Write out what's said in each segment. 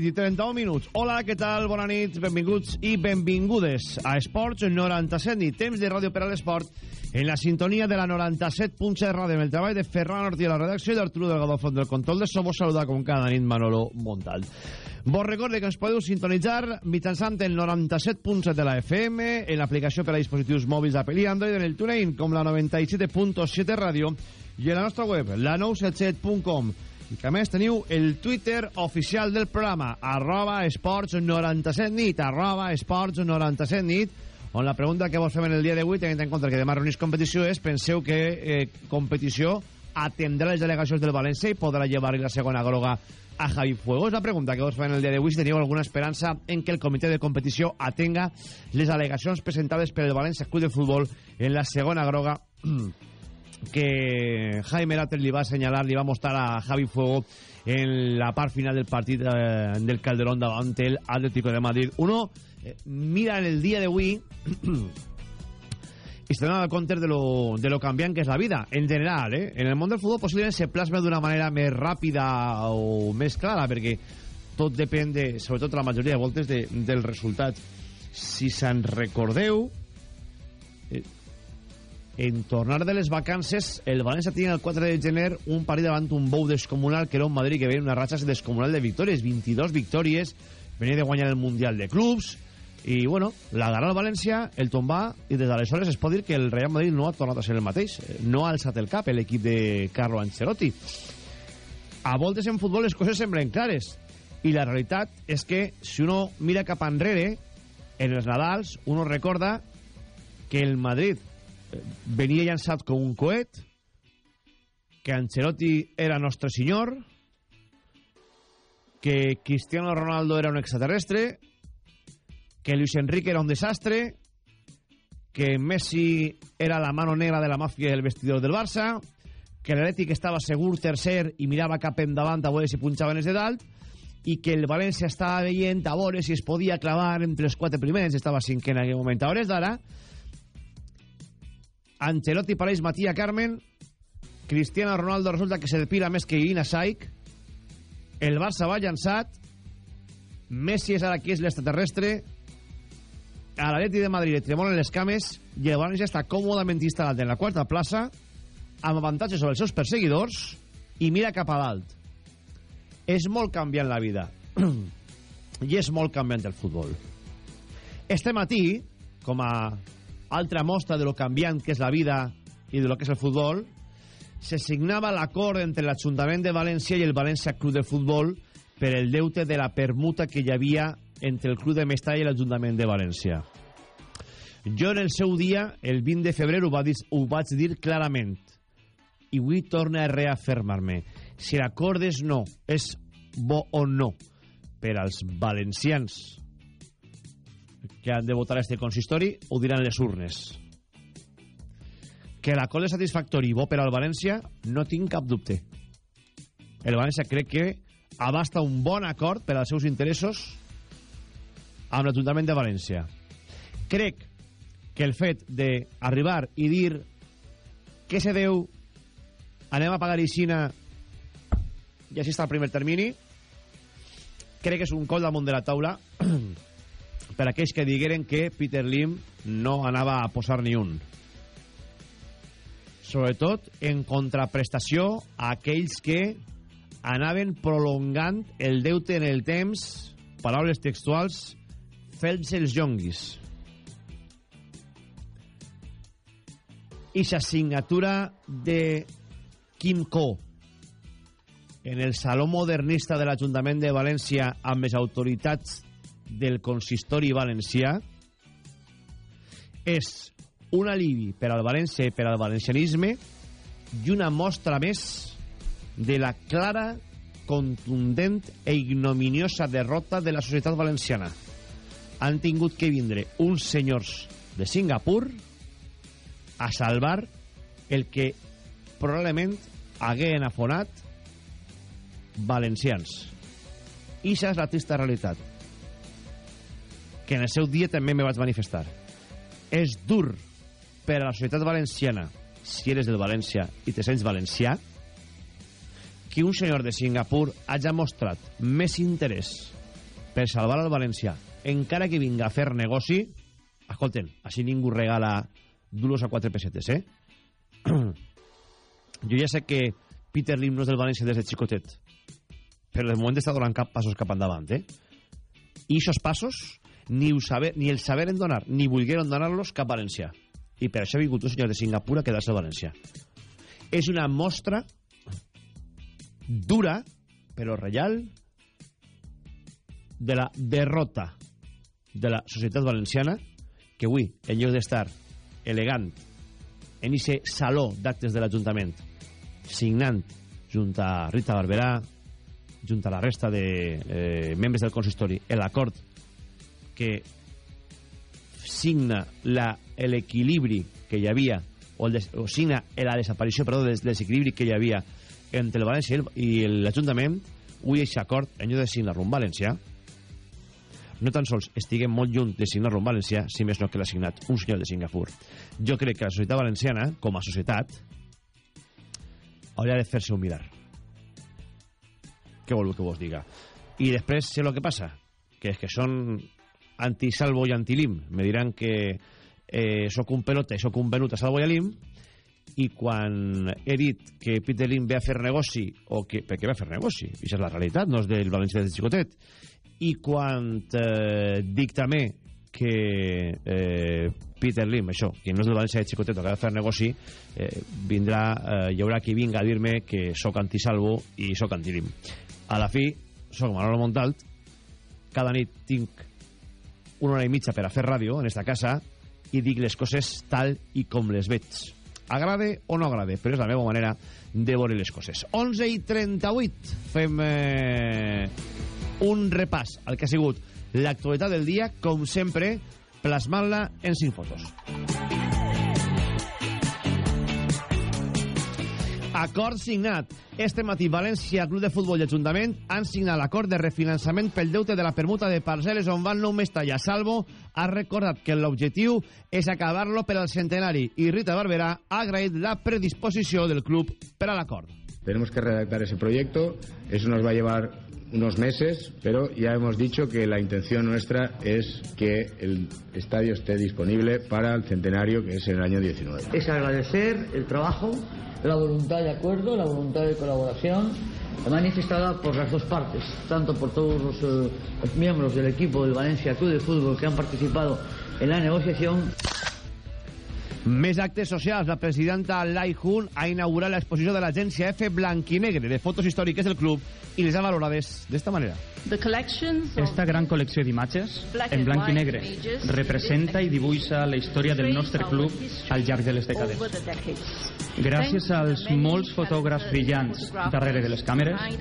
nit i 31 minuts. Hola, què tal? Bona nit, benvinguts i benvingudes a Esports 97 nit. Temps de ràdio per a l'esport en la sintonia de la 97.7 ràdio amb el treball de Ferran Ortiz a la redacció i d'Arturo Delgado Font del control de so. Vos saluda com cada nit Manolo Montal. Vos recorde que ens podeu sintonitzar mitjançant el 97.7 de la FM, en l'aplicació per a dispositius mòbils Apple i Android, en el TuneIn, com la 97.7 ràdio, i en la nostra web, la 977.com i que a més teniu el Twitter oficial del programa arroba esports 97 nit arroba esports 97 nit on la pregunta que vos fem en el dia d'avui tenint en compte que demà reunís competició és penseu que eh, competició atendrà les delegacions del València i podrà llevar-hi la segona groga a Javi Fuego. És la pregunta que vos en el dia d'avui si teniu alguna esperança en que el comitè de competició atenga les al·legacions presentades per el València Club de Futbol en la segona groga que Jaime Later li va assenyalar, li va mostrar a Javi Fuego en la part final del partit eh, del Calderón davant el Atlético de Madrid. Uno eh, mira en el dia d'avui i se dona de lo, de lo canviant que és la vida, en general, eh? En el món del futbol possiblement se plasma d'una manera més ràpida o més clara, perquè tot depèn, de, sobretot la majoria de voltes, de, del resultat. Si se'n recordeu, en tornar de les vacances, el València tenia el 4 de gener un partit davant un bou descomunal que era un Madrid que veia una ratxa descomunal de victòries, 22 victòries, venia de guanyar el Mundial de Clubs, i bueno, l'agarrà el València, el tombà, i des d'aleshores es pot dir que el Real Madrid no ha tornat a ser el mateix, no ha alçat el cap l'equip de Carlo Ancelotti. A voltes en futbol les coses semblen clares, i la realitat és que si uno mira cap enrere, en els Nadals, uno recorda que el Madrid venia llançat com un coet, que Ancelotti era nostre senyor, que Cristiano Ronaldo era un extraterrestre, que Luis Enrique era un desastre, que Messi era la mano negra de la màfia del vestidor del Barça, que l'Atlètic estava segur tercer i mirava cap endavant a veure si punxaven els de dalt, i que el València estava veient a veure si es podia clavar entre els quatre primers, estava cinquè en aquell moment. A hores d'ara, Ancelotti pareix Matia Carmen. Cristiano Ronaldo resulta que se depila més que Irina Saik. El Barça va llançat. Messi és ara qui és l'extraterrestre. A l'Atleti de Madrid le tremolen les cames. I el València està còmodament instal·lat en la quarta plaça amb avantatge sobre els seus perseguidors i mira cap a dalt. És molt canviant la vida. I és molt canviant el futbol. Este matí com a altra mostra de lo canviant que és la vida i de lo que és el futbol, se signava l'acord entre l'Ajuntament de València i el València Club de Futbol per el deute de la permuta que hi havia entre el Club de Mestalla i l'Ajuntament de València. Jo en el seu dia, el 20 de febrer, ho, va dir, ho vaig dir clarament. I avui torna a reafirmar-me. Si l'acord és no, és bo o no, per als valencians que han de votar este consistori ho diran les urnes. Que l'acord és satisfactori i bo per al València no tinc cap dubte. El València crec que abasta un bon acord per als seus interessos amb l'Ajuntament de València. Crec que el fet d'arribar i dir què se deu anem a pagar Ixina i així està el primer termini crec que és un col damunt de la taula per aquells que digueren que Peter Lim no anava a posar ni un. Sobretot en contraprestació a aquells que anaven prolongant el deute en el temps, paraules textuals, fent-se els jonguis. Ixa signatura de Kim Ko en el Saló Modernista de l'Ajuntament de València amb les autoritats del consistori valencià és un alivi per al València i per al valencianisme i una mostra més de la clara, contundent e ignominiosa derrota de la societat valenciana. Han tingut que vindre uns senyors de Singapur a salvar el que probablement hagueren afonat valencians. I això és la trista realitat. Que en el seu dia també me vaig manifestar. És dur per a la societat valenciana, si eres del València i te sents valencià, que un senyor de Singapur hagi mostrat més interès per salvar el valencià, encara que vinga a fer negoci, escolten, així ningú regala duros a quatre pessetes, eh? jo ja sé que Peter Lim no és del València des de xicotet, però de moment està donant cap passos cap endavant, eh? I aquests passos ni, saber, ni el saberen donar, ni volgueren donar-los cap valencià. I per això ha vingut un senyor de Singapur a quedar-se a València. És una mostra dura, però real, de la derrota de la societat valenciana, que avui, en lloc d'estar elegant en aquest saló d'actes de l'Ajuntament, signant junt a Rita Barberà, junt a la resta de eh, membres del consistori, l'acord que signa l'equilibri que hi havia o, el des, o signa la desaparició perdó, del desequilibri que hi havia entre el València i l'Ajuntament avui aquest acord, en lloc de signar-lo València no tan sols estiguem molt lluny de signar-lo València si més no que l'ha signat un senyor de Singapur. Jo crec que la societat valenciana com a societat hauria de fer-se un mirar. Què vol que vos diga? I després sé el que passa que és que són anti-salvo i anti-lim. Me diran que eh, sóc un pelota i sóc un venut a salvo i a lim i quan he dit que Peter Lim ve a fer negoci o que, perquè ve a fer negoci, i és la realitat no és del València de Xicotet. I quan eh, dic també que eh, Peter Lim, això, que no és del València de Xicotet que ha de fer negoci, eh, vindrà, eh, hi haurà qui vinga a dir-me que sóc antisalvo i sóc antilim. A la fi, sóc Manolo Montalt, cada nit tinc una hora i mitja per a fer ràdio en esta casa i dic les coses tal i com les veig. Agrade o no agrade, però és la meva manera de veure les coses. 11 i 38 fem eh, un repàs al que ha sigut l'actualitat del dia, com sempre, plasmant-la en 5 fotos. Acord signat. Este matí València, Club de Futbol i Ajuntament han signat l'acord de refinançament pel deute de la permuta de parcel·les on van nou Mestalla. Salvo ha recordat que l'objectiu és acabar-lo per al centenari i Rita Barberà ha agraït la predisposició del club per a l'acord. Tenemos que redactar ese proyecto, eso nos va a llevar unos meses, pero ya hemos dicho que la intención nuestra es que el estadio esté disponible para el centenario, que es en el año 19. Es agradecer el trabajo, la voluntad de acuerdo, la voluntad de colaboración manifestada por las dos partes, tanto por todos los, eh, miembros del equipo del Valencia Club de Fútbol que han participado en la negociación. Més actes socials. La presidenta Lai Hun ha inaugurat l'exposició de l'agència F Blanquinegre de fotos històriques del club i les ha valorades d'esta manera. Esta gran col·lecció d'imatges, en blanc i negre, representa i dibuixa la història del nostre club al llarg de les dècades. Gràcies als molts fotògrafs brillants darrere de les càmeres,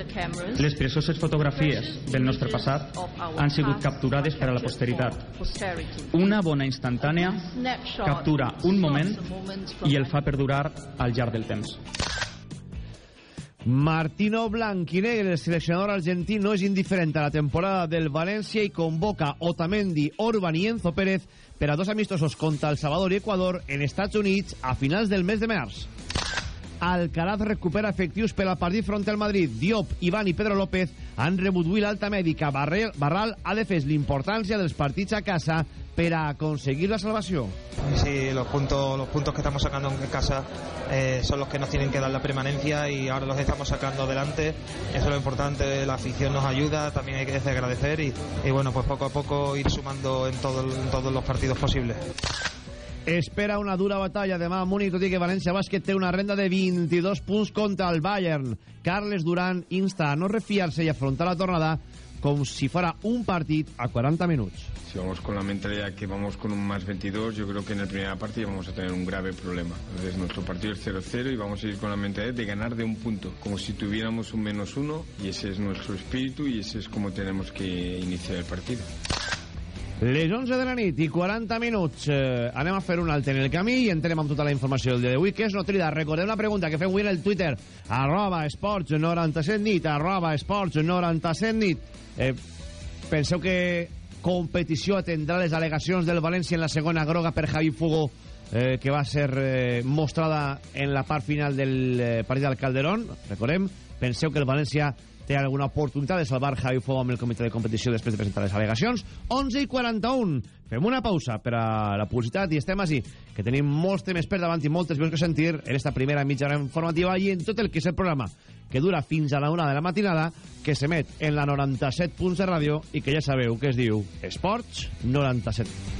les precioses fotografies del nostre passat han sigut capturades per a la posteritat. Una bona instantània captura un moment i el fa perdurar al llarg del temps. Martino Blanquinegre, el seleccionador argentí, no és indiferent a la temporada del València i convoca Otamendi, Orban i Enzo Pérez per a dos amistosos contra El Salvador i Equador en Estats Units a finals del mes de març. Alcaraz recupera efectius per al partit front al Madrid. Diop, Iván i Pedro López han rebut avui l'alta mèdica. Barrel, Barral ha defès l'importància dels partits a casa per a aconseguir la salvació. Sí, los puntos, los puntos que estamos sacando en casa eh, son los que nos tienen que dar la permanencia y ahora los estamos sacando adelante. Eso es lo importante, la afición nos ayuda, también hay que agradecer y, y bueno, pues poco a poco ir sumando en, todo, en todos los partidos posibles. Espera una dura batalla demà a Múnich, tot i que València Bàsquet té una renda de 22 punts contra el Bayern. Carles Duran insta a no refiar-se i afrontar la tornada com si fuera un partit a 40 minuts. Si vamos con la mentalidad que vamos con un más 22, yo creo que en la primera parte vamos a tener un grave problema. Entonces nuestro partido es 0-0 y vamos a ir con la mentalidad de ganar de un punto, como si tuviéramos un menos uno y ese es nuestro espíritu y ese es como tenemos que iniciar el partido. Les 11 de la nit i 40 minuts eh, anem a fer un alt en el camí i entrem amb tota la informació del dia d'avui, que és notrida. Recordem la pregunta que fem avui en el Twitter, arroba esports 97 nit, arroba esports 97 nit. Eh, penseu que competició atendrà les al·legacions del València en la segona groga per Javi Fugo, eh, que va ser eh, mostrada en la part final del eh, partit del Calderón. Recordem, penseu que el València té alguna oportunitat de salvar Javi Fuego amb el comitè de competició després de presentar les al·legacions. 11 i 41. Fem una pausa per a la publicitat i estem així, que tenim molts temes per davant i moltes veus que sentir en esta primera mitja hora informativa i en tot el que és el programa, que dura fins a la una de la matinada, que s'emet en la 97 punts de ràdio i que ja sabeu que es diu Esports 97.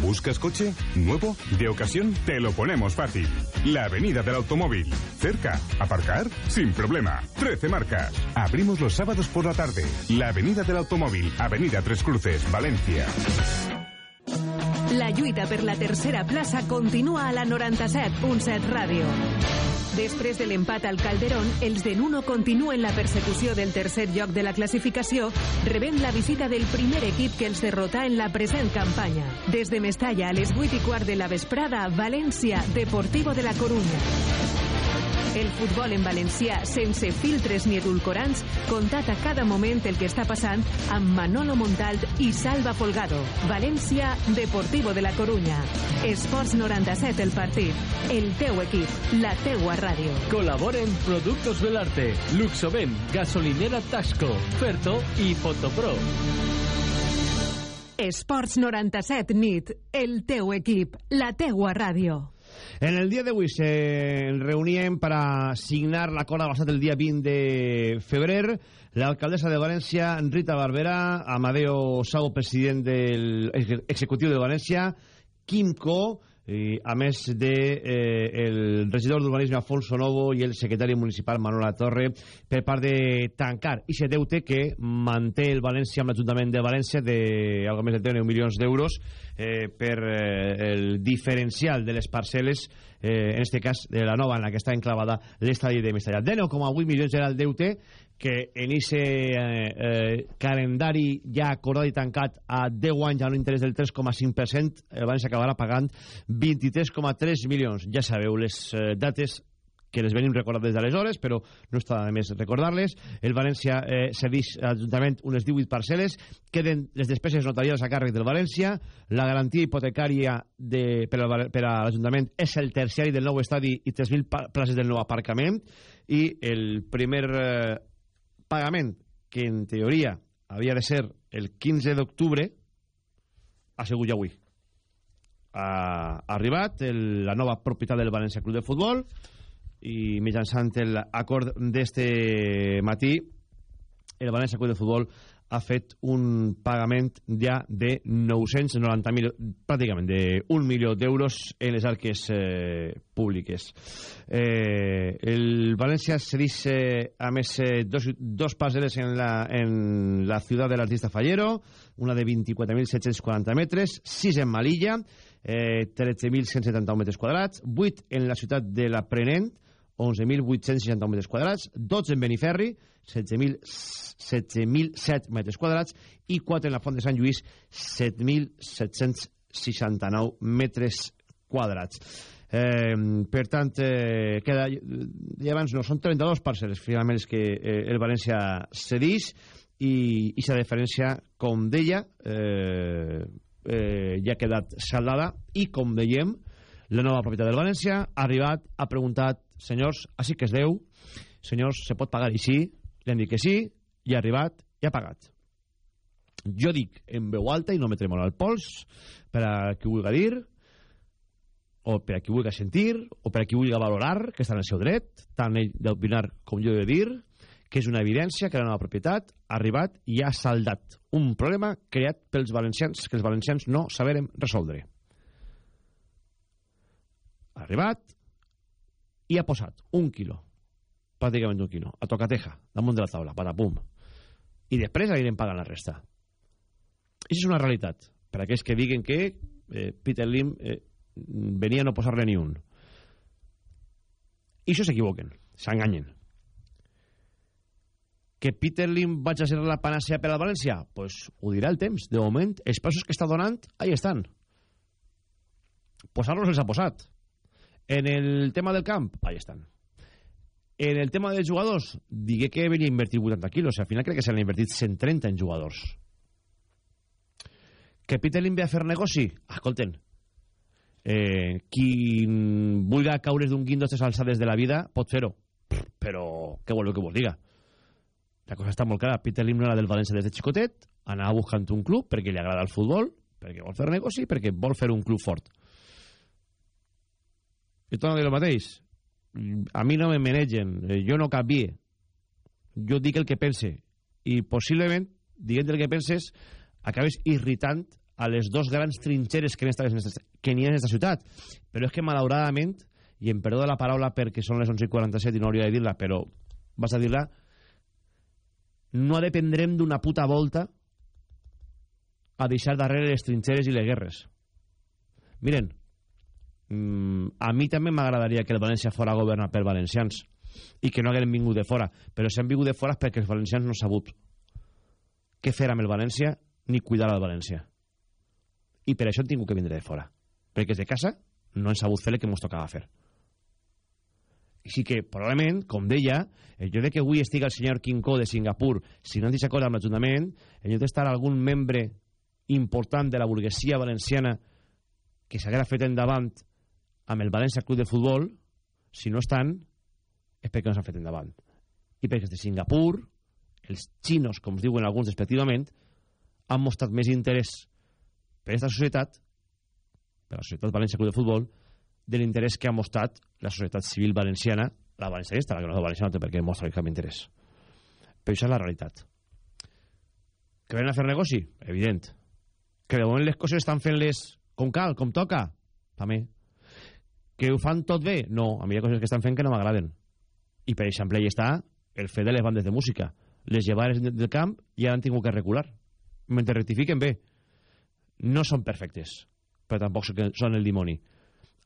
¿Buscas coche? ¿Nuevo? ¿De ocasión? Te lo ponemos fácil. La Avenida del Automóvil. Cerca. ¿Aparcar? Sin problema. 13 marcas. Abrimos los sábados por la tarde. La Avenida del Automóvil. Avenida Tres Cruces, Valencia. La lluita per la tercera plaça continua a la 97.7 Ràdio. Després de l'empat al Calderón, els de Nuno continuen la persecució del tercer lloc de la classificació, rebent la visita del primer equip que els derrotà en la present campanya. Des de Mestalla a les 8 i quart de la vesprada, València, Deportivo de la Corunya. El futbol en valencià, sense filtres ni edulcorants, contat a cada moment el que està passant amb Manolo Montalt i Salva Folgado. València, Deportivo de la Corunya. Esports 97 el partit. El teu equip, la teua ràdio. Colaboren Productos Belarte, Luxoven, Gasolinera Tasco, Ferto i Fotopro. Esports 97 nit. El teu equip, la teua ràdio. En el dia d'avui se reuníem per a signar l'acord avançat el dia 20 de febrer. L'alcaldessa de València, Rita Barberà, Amadeo Sau, president del executiu de València, Quimco, i, a més de eh, el regidor d'urbanisme Afonso Novo i el secretari municipal Manuela Torre per part de tancar. I se deute que manté el València amb l'Ajuntament de València de algo més de 10 milions d'euros eh, per eh, el diferencial de les parcel·les eh, en este cas de la nova en la que està enclavada l'estadi de Mestalla 10,8 milions era el deute que en ese eh, eh, calendari ja acordat i tancat a 10 anys a un interès del 3,5%, el València acabarà pagant 23,3 milions. Ja sabeu les eh, dates que les venim recordant des d'aleshores, però no està de més recordar-les. El València eh, cedeix a l'Ajuntament unes 18 parcel·les, queden les despeses notarials a càrrec del València, la garantia hipotecària de, per, per a l'Ajuntament és el terciari del nou estadi i 3.000 places del nou aparcament, i el primer eh, pagament que en teoria havia de ser el 15 d'octubre ha sigut ja avui. Ha arribat el, la nova propietat del València Club de Futbol i mitjançant l'acord d'este matí el València Club de Futbol ha fet un pagament ja de 990.000, pràcticament de 1 milió d'euros en les arques eh, públiques. Eh, el València cedeix, eh, a més, eh, dos, dos parcel·les en la, en la ciutat de l'artista Fallero, una de 24.740 metres, 6 en Malilla, eh, 13.171 metres quadrats, 8 en la ciutat de l'Aprenent, 11.861 metres quadrats, 12 en Beniferri, 16.007 metres quadrats, i 4 en la Font de Sant Lluís, 7.769 metres quadrats. Eh, per tant, eh, queda, i abans no, són 32 parcel·les finalment és que eh, el València cedís i aquesta diferència, com deia, eh, eh, ja ha quedat saldada i, com dèiem, la nova propietat del València ha arribat, ha preguntat, senyors, així que es deu, senyors, se pot pagar així? Li han dit que sí, i ha arribat i ha pagat. Jo dic en veu alta i no me tremolo al pols per a qui vulgui dir o per a qui vulgui sentir o per a qui vulgui valorar que està en el seu dret tant ell d'opinar com jo de dir que és una evidència que la nova propietat ha arribat i ha saldat un problema creat pels valencians que els valencians no saberem resoldre ha arribat i ha posat un quilo pràcticament un quilo a tocateja damunt de la taula, patapum i després anirem pagant la resta això és una realitat per aquells que diguen que eh, Peter Lim eh, venia a no posar-ne ni un i això s'equivoquen s'enganyen que Peter Lim vaig a ser la panacea per al València? Doncs pues, ho dirà el temps. De moment, els passos que està donant, ahí estan. Posar-los els ha posat. En el tema del camp, ahí estan. En el tema dels jugadors, digué que venia a invertir 80 quilos. Al final crec que s'han invertit 130 en jugadors. Que Peter Lim ve a fer negoci? Escolten, eh, qui vulgui caure d'un guindo a aquestes alçades de la vida pot fer-ho. Però què que vos diga? La cosa està molt clara. Peter Lim no era del València des de xicotet, anava buscant un club perquè li agrada el futbol, perquè vol fer negoci, perquè vol fer un club fort. I torno a dir el mateix. A mi no me menegen, jo no canvie. Jo dic el que pense. I possiblement, dient el que penses, acabes irritant a les dos grans trinxeres que n'hi ha en aquesta ciutat. Però és que, malauradament, i em perdó de la paraula perquè són les 11.47 i no hauria de dir-la, però vas a dir-la, no dependrem d'una puta volta a deixar darrere les trinxeres i les guerres. Miren, mmm, a mi també m'agradaria que el València fora governat per valencians i que no haguem vingut de fora, però si han vingut de fora perquè els valencians no han sabut què fer amb el València ni cuidar el València. I per això han tingut que vindre de fora. Perquè des de casa no han sabut fer el que ens tocava fer. Així que, probablement, com deia, lloc de que avui estigui el senyor Quincó de Singapur, si no en acord amb l'Ajuntament, el lloc d'estar algun membre important de la burguesia valenciana que s'haguera fet endavant amb el València Club de Futbol, si no estan, és perquè no s'han fet endavant. I perquè de Singapur, els xinos, com es diuen alguns despectivament, han mostrat més interès per aquesta societat, per la societat València Club de Futbol, de l'interès que ha mostrat la societat civil valenciana, la valencianista, la que no és valenciana, no té per què mostra cap interès. Però això és la realitat. Que venen a fer negoci? Evident. Que de moment les coses estan fent-les com cal, com toca? També. Que ho fan tot bé? No, a mi hi ha coses que estan fent que no m'agraden. I per exemple hi està el fet de les bandes de música. Les llevares del camp ja han tingut que recular. Mentre rectifiquen bé. No són perfectes, però tampoc són el dimoni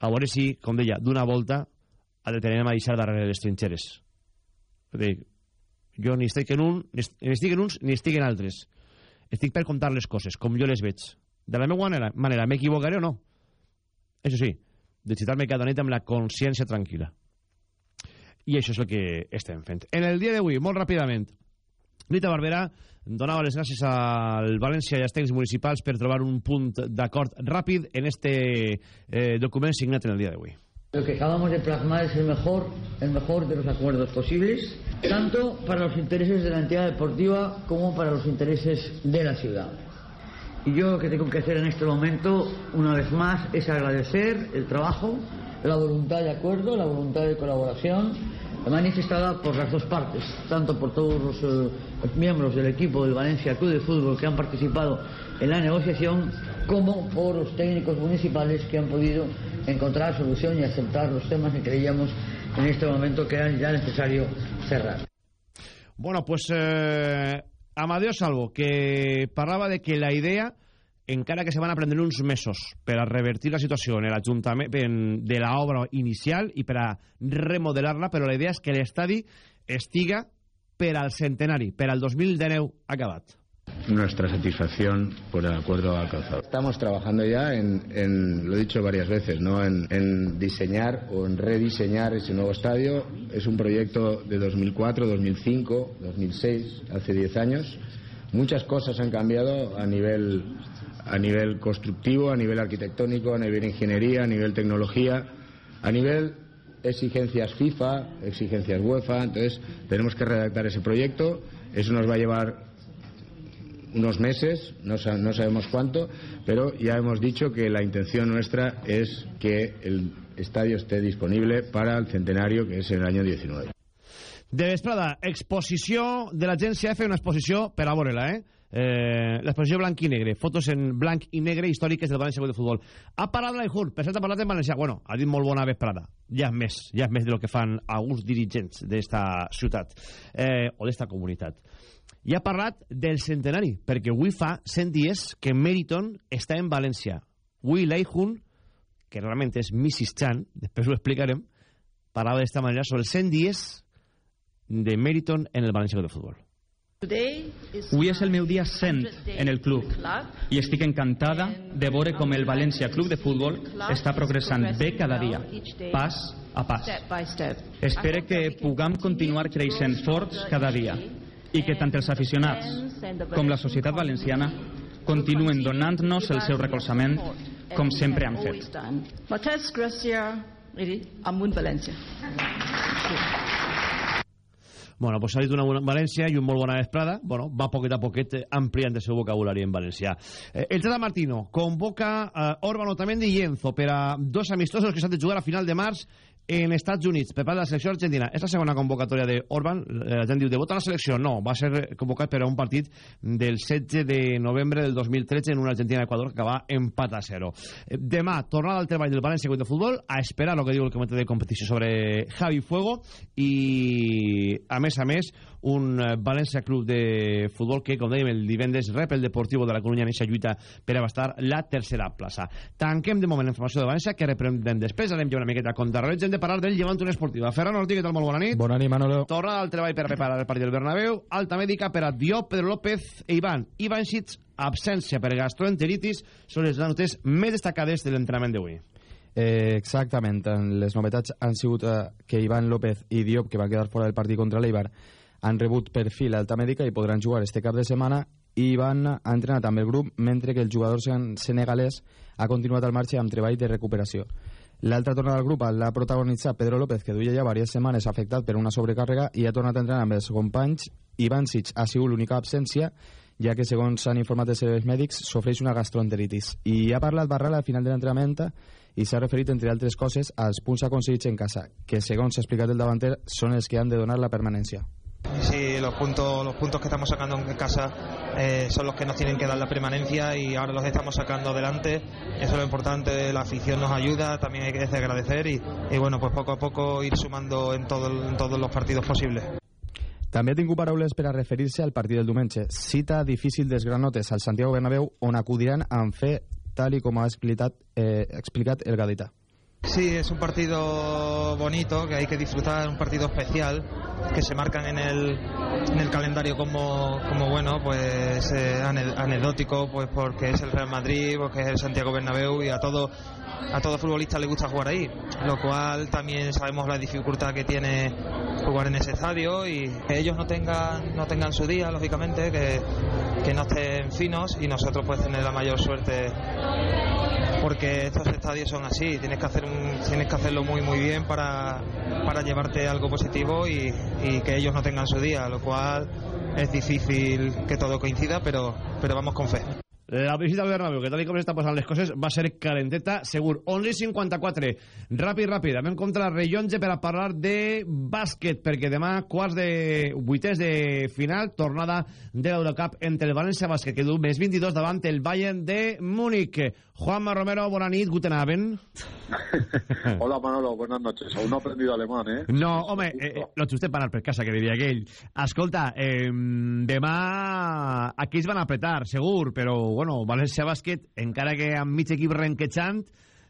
a veure si, com deia, d'una volta ha de tenir a deixar darrere les trinxeres. Dir, jo ni estic en un, ni estic en uns ni estic en altres. Estic per contar les coses, com jo les veig. De la meva manera, manera m'equivocaré o no? Això sí, de citar-me cada nit amb la consciència tranquil·la. I això és el que estem fent. En el dia d'avui, molt ràpidament, Rita Barberà donava les gràcies al València i als tècnics municipals per trobar un punt d'acord ràpid en este eh, document signat en el dia d'avui. Lo que acabamos de plasmar es el mejor, el mejor de los acuerdos posibles, tanto para los intereses de la entidad deportiva como para los intereses de la ciudad. Y yo lo que tengo que hacer en este momento, una vez más, es agradecer el trabajo, la voluntad de acuerdo, la voluntad de colaboración manifestada por las dos partes, tanto por todos los, eh, miembros del equipo del Valencia Club de Fútbol que han participado en la negociación, como por los técnicos municipales que han podido encontrar solución y aceptar los temas que creíamos en este momento que era ya necesario cerrar. Bueno, pues eh, Amadeo Salvo, que parlava de que la idea encara que se van a prendre uns mesos per a revertir la situació en l'Ajuntament de l'obra inicial i per a remodelar-la, però la idea és que l'estadi estiga per al centenari, per al 2019 acabat. Nuestra satisfacción por el acuerdo alcanzado. Estamos trabajando ya en, lo he dicho varias veces, ¿no? En, en, diseñar o en rediseñar ese nuevo estadio. Es un proyecto de 2004, 2005, 2006, hace 10 años. Muchas cosas han cambiado a nivel, a nivel constructivo, a nivel arquitectónico, a nivel ingeniería, a nivel tecnología, a nivel exigencias FIFA, exigencias UEFA. Entonces, tenemos que redactar ese proyecto. Eso nos va a llevar unos meses, no, no, sabemos cuánto, pero ya hemos dicho que la intención nuestra es que el estadio esté disponible para el centenario, que es en el año 19. De vesprada, exposició de l'agència F, una exposició per a veure-la, eh? eh l'exposició blanc i negre, fotos en blanc i negre històriques del València de Futbol. Ha parat l'Aihur, per cert, ha parlat en valencià. Bueno, ha dit molt bona vesprada. Ja és més, ja és més de lo que fan alguns dirigents d'esta ciutat, eh, o d'esta comunitat i ha parlat del centenari, perquè avui fa 100 dies que Meriton està en València. Avui l'Aihun, que realment és Mrs. Chan, després ho explicarem, parlava d'esta manera sobre els 100 dies de Meriton en el València de Futbol. Avui és el meu dia 100 en el club i estic encantada de veure com el València Club de Futbol està progressant bé cada dia, pas a pas. Espero que puguem continuar creixent forts cada dia i que tant els aficionats com la societat valenciana continuen donant-nos el seu recolzament com sempre han fet. Moltes gràcies, amunt València. Bueno, pues ha dit una València i un molt bona vesprada. Bueno, va poquet a poquet ampliant el seu vocabulari en valencià. Eh, el Tata Martino convoca eh, Orban Otamendi i Enzo per a dos amistosos que s'han de jugar a final de març en Estats Units, per part de la selecció argentina. És la segona convocatòria d'Orban. Eh, la gent diu, debota la selecció? No, va ser convocat per a un partit del 16 de novembre del 2013 en una Argentina-Equador que acaba empat a 0. Eh, demà, tornada al treball del València de Futbol, a esperar el que diu el comitè de competició sobre Javi Fuego i, a més a més, un eh, València Club de Futbol que, com dèiem, el divendres rep el Deportivo de la Coruña en aquesta lluita per abastar la tercera plaça. Tanquem de moment la informació de València, que reprenem després, anem ja una miqueta a contrarreloj, de parlar del llevant una esportiva. Ferran Ortiz, què tal? Molt bona nit. Bona nit, Manolo. Torna al treball per preparar el partit del Bernabéu. Alta mèdica per a Diop, Pedro López e Ivan. Ivan Schitz, absència per gastroenteritis, són les notes més destacades de l'entrenament d'avui. Eh, exactament. Les novetats han sigut eh, que Ivan López i Diop, que van quedar fora del partit contra l'Eibar, han rebut perfil alta mèdica i podran jugar este cap de setmana i Ivan ha entrenat amb el grup mentre que el jugador senegalès ha continuat al marxa amb treball de recuperació. L'altra tornada al grup l'ha protagonitzat Pedro López, que duia ja diverses setmanes afectat per una sobrecàrrega i ha tornat a entrenar amb els companys. Ivan Sic ha sigut l'única absència, ja que, segons han informat els serveis mèdics, sofreix una gastroenteritis. I ha parlat Barral al final de l'entrenament i s'ha referit, entre altres coses, als punts aconseguits en casa, que, segons s'ha explicat el davanter, són els que han de donar la permanència. Sí, los puntos, los puntos que estamos sacando en casa eh, son los que nos tienen que dar la permanencia y ahora los estamos sacando adelante. Eso es lo importante, la afición nos ayuda, también hay que agradecer y, y bueno, pues poco a poco ir sumando en, todo, en todos los partidos posibles. També ha tingut paraules per a referir-se al partit del diumenge. Cita difícil dels granotes al Santiago Bernabéu on acudiran amb fe tal i com ha explicat, eh, explicat el gadità. Sí, es un partido bonito que hay que disfrutar, un partido especial que se marcan en el, en el calendario como, como bueno, pues eh, anecdótico, pues porque es el Real Madrid, porque es el Santiago Bernabéu y a todo a todo futbolista le gusta jugar ahí, lo cual también sabemos la dificultad que tiene jugar en ese estadio y que ellos no tengan no tengan su día, lógicamente, que, que no estén finos y nosotros pues tener la mayor suerte porque estos estadios son así, tienes que hacer un, tienes que hacerlo muy muy bien para, para llevarte algo positivo y, y que ellos no tengan su día, lo cual es difícil que todo coincida, pero, pero vamos con fe. La visita al Bernabéu, que tal i com està passant les coses, va ser calenteta, segur. Only 54. Ràpid, ràpid. Vam contra Rellonge per a de bàsquet, perquè demà, quarts de vuitens de final, tornada de l'Eurocup entre el València Bàsquet, que du més 22 davant el Bayern de Múnich. Juanma Romero, bona nit, guten Abend. Hola Manolo, buenas noches. Aún no he aprendido alemán, ¿eh? No, home, eh, eh, lo per anar per casa, que diria aquell. Escolta, eh, demà aquí es van apretar, segur, però bueno, València Bàsquet, encara que amb mig equip renquejant,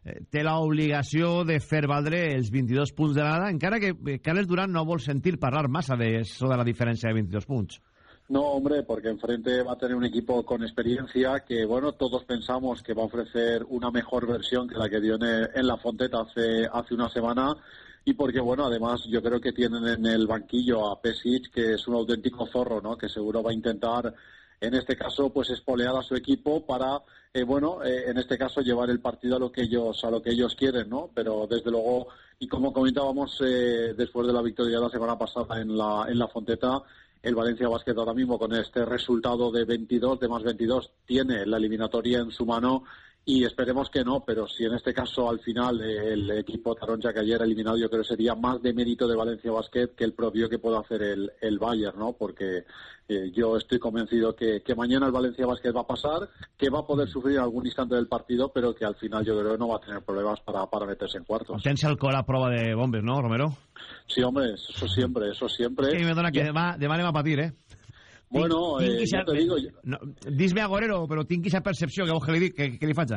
eh, té l'obligació de fer valdre els 22 punts de l'ada, encara que eh, Carles Durán no vol sentir parlar massa de eso de la diferència de 22 punts. No, hombre, porque enfrente va a tener un equipo con experiencia que, bueno, todos pensamos que va a ofrecer una mejor versión que la que dio en, la Fonteta hace, hace una semana y porque, bueno, además yo creo que tienen en el banquillo a Pesic, que es un auténtico zorro, ¿no? Que seguro va a intentar en este caso pues espolear a su equipo para eh, bueno eh, en este caso llevar el partido a lo que ellos a lo que ellos quieren no pero desde luego y como comentábamos eh, después de la victoria de la semana pasada en la en la Fonteta el Valencia Basket ahora mismo con este resultado de 22 de más 22 tiene la eliminatoria en su mano y esperemos que no, pero si en este caso al final el equipo Taronja que ayer eliminado yo creo que sería más de mérito de Valencia Basket que el propio que pueda hacer el, el Bayern, ¿no? Porque eh, yo estoy convencido que, que, mañana el Valencia Basket va a pasar, que va a poder sufrir algún instante del partido, pero que al final yo creo que no va a tener problemas para, para meterse en cuartos. Tense al a prueba de bombes, ¿no, Romero? Sí, hombre, eso siempre, eso siempre. Sí, me dona que demà, demà anem a patir, eh? Bueno, eh, te digo... No, Dis-me agorero, però tinc aquesta percepció que, que, li, que, que li faig.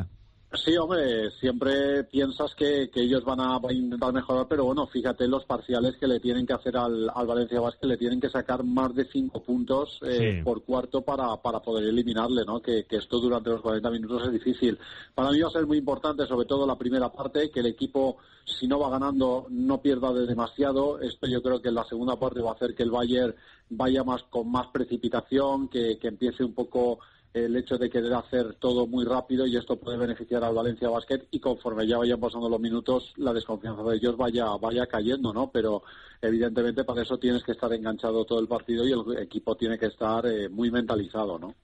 Sí, hombre, siempre piensas que, que ellos van a, intentar mejorar, pero bueno, fíjate los parciales que le tienen que hacer al, al Valencia Basket, le tienen que sacar más de cinco puntos eh, sí. por cuarto para, para poder eliminarle, ¿no? Que, que, esto durante los 40 minutos es difícil. Para mí va a ser muy importante, sobre todo la primera parte, que el equipo, si no va ganando, no pierda de demasiado. Esto yo creo que en la segunda parte va a hacer que el Bayern vaya más con más precipitación, que, que empiece un poco el hecho de querer hacer todo muy rápido y esto puede beneficiar al Valencia Basket y conforme ya vayan pasando los minutos la desconfianza de ellos vaya vaya cayendo, ¿no? Pero evidentemente para eso tienes que estar enganchado todo el partido y el equipo tiene que estar eh, muy mentalizado, ¿no?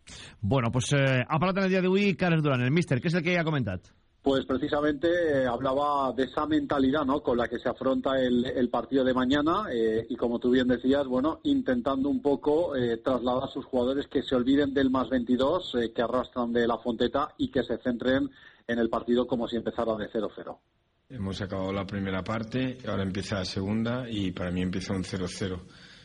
Bueno, pues eh, ha en el dia d'avui Carles Duran, el míster, què és el que ha comentat? Pues precisamente eh, hablaba de esa mentalidad ¿no? con la que se afronta el, el partido de mañana eh, y como tú bien decías, bueno, intentando un poco eh, trasladar a sus jugadores que se olviden del más 22 eh, que arrastran de la Fonteta y que se centren en el partido como si empezara de 0-0. Hemos acabado la primera parte, ahora empieza la segunda y para mí empieza un 0-0.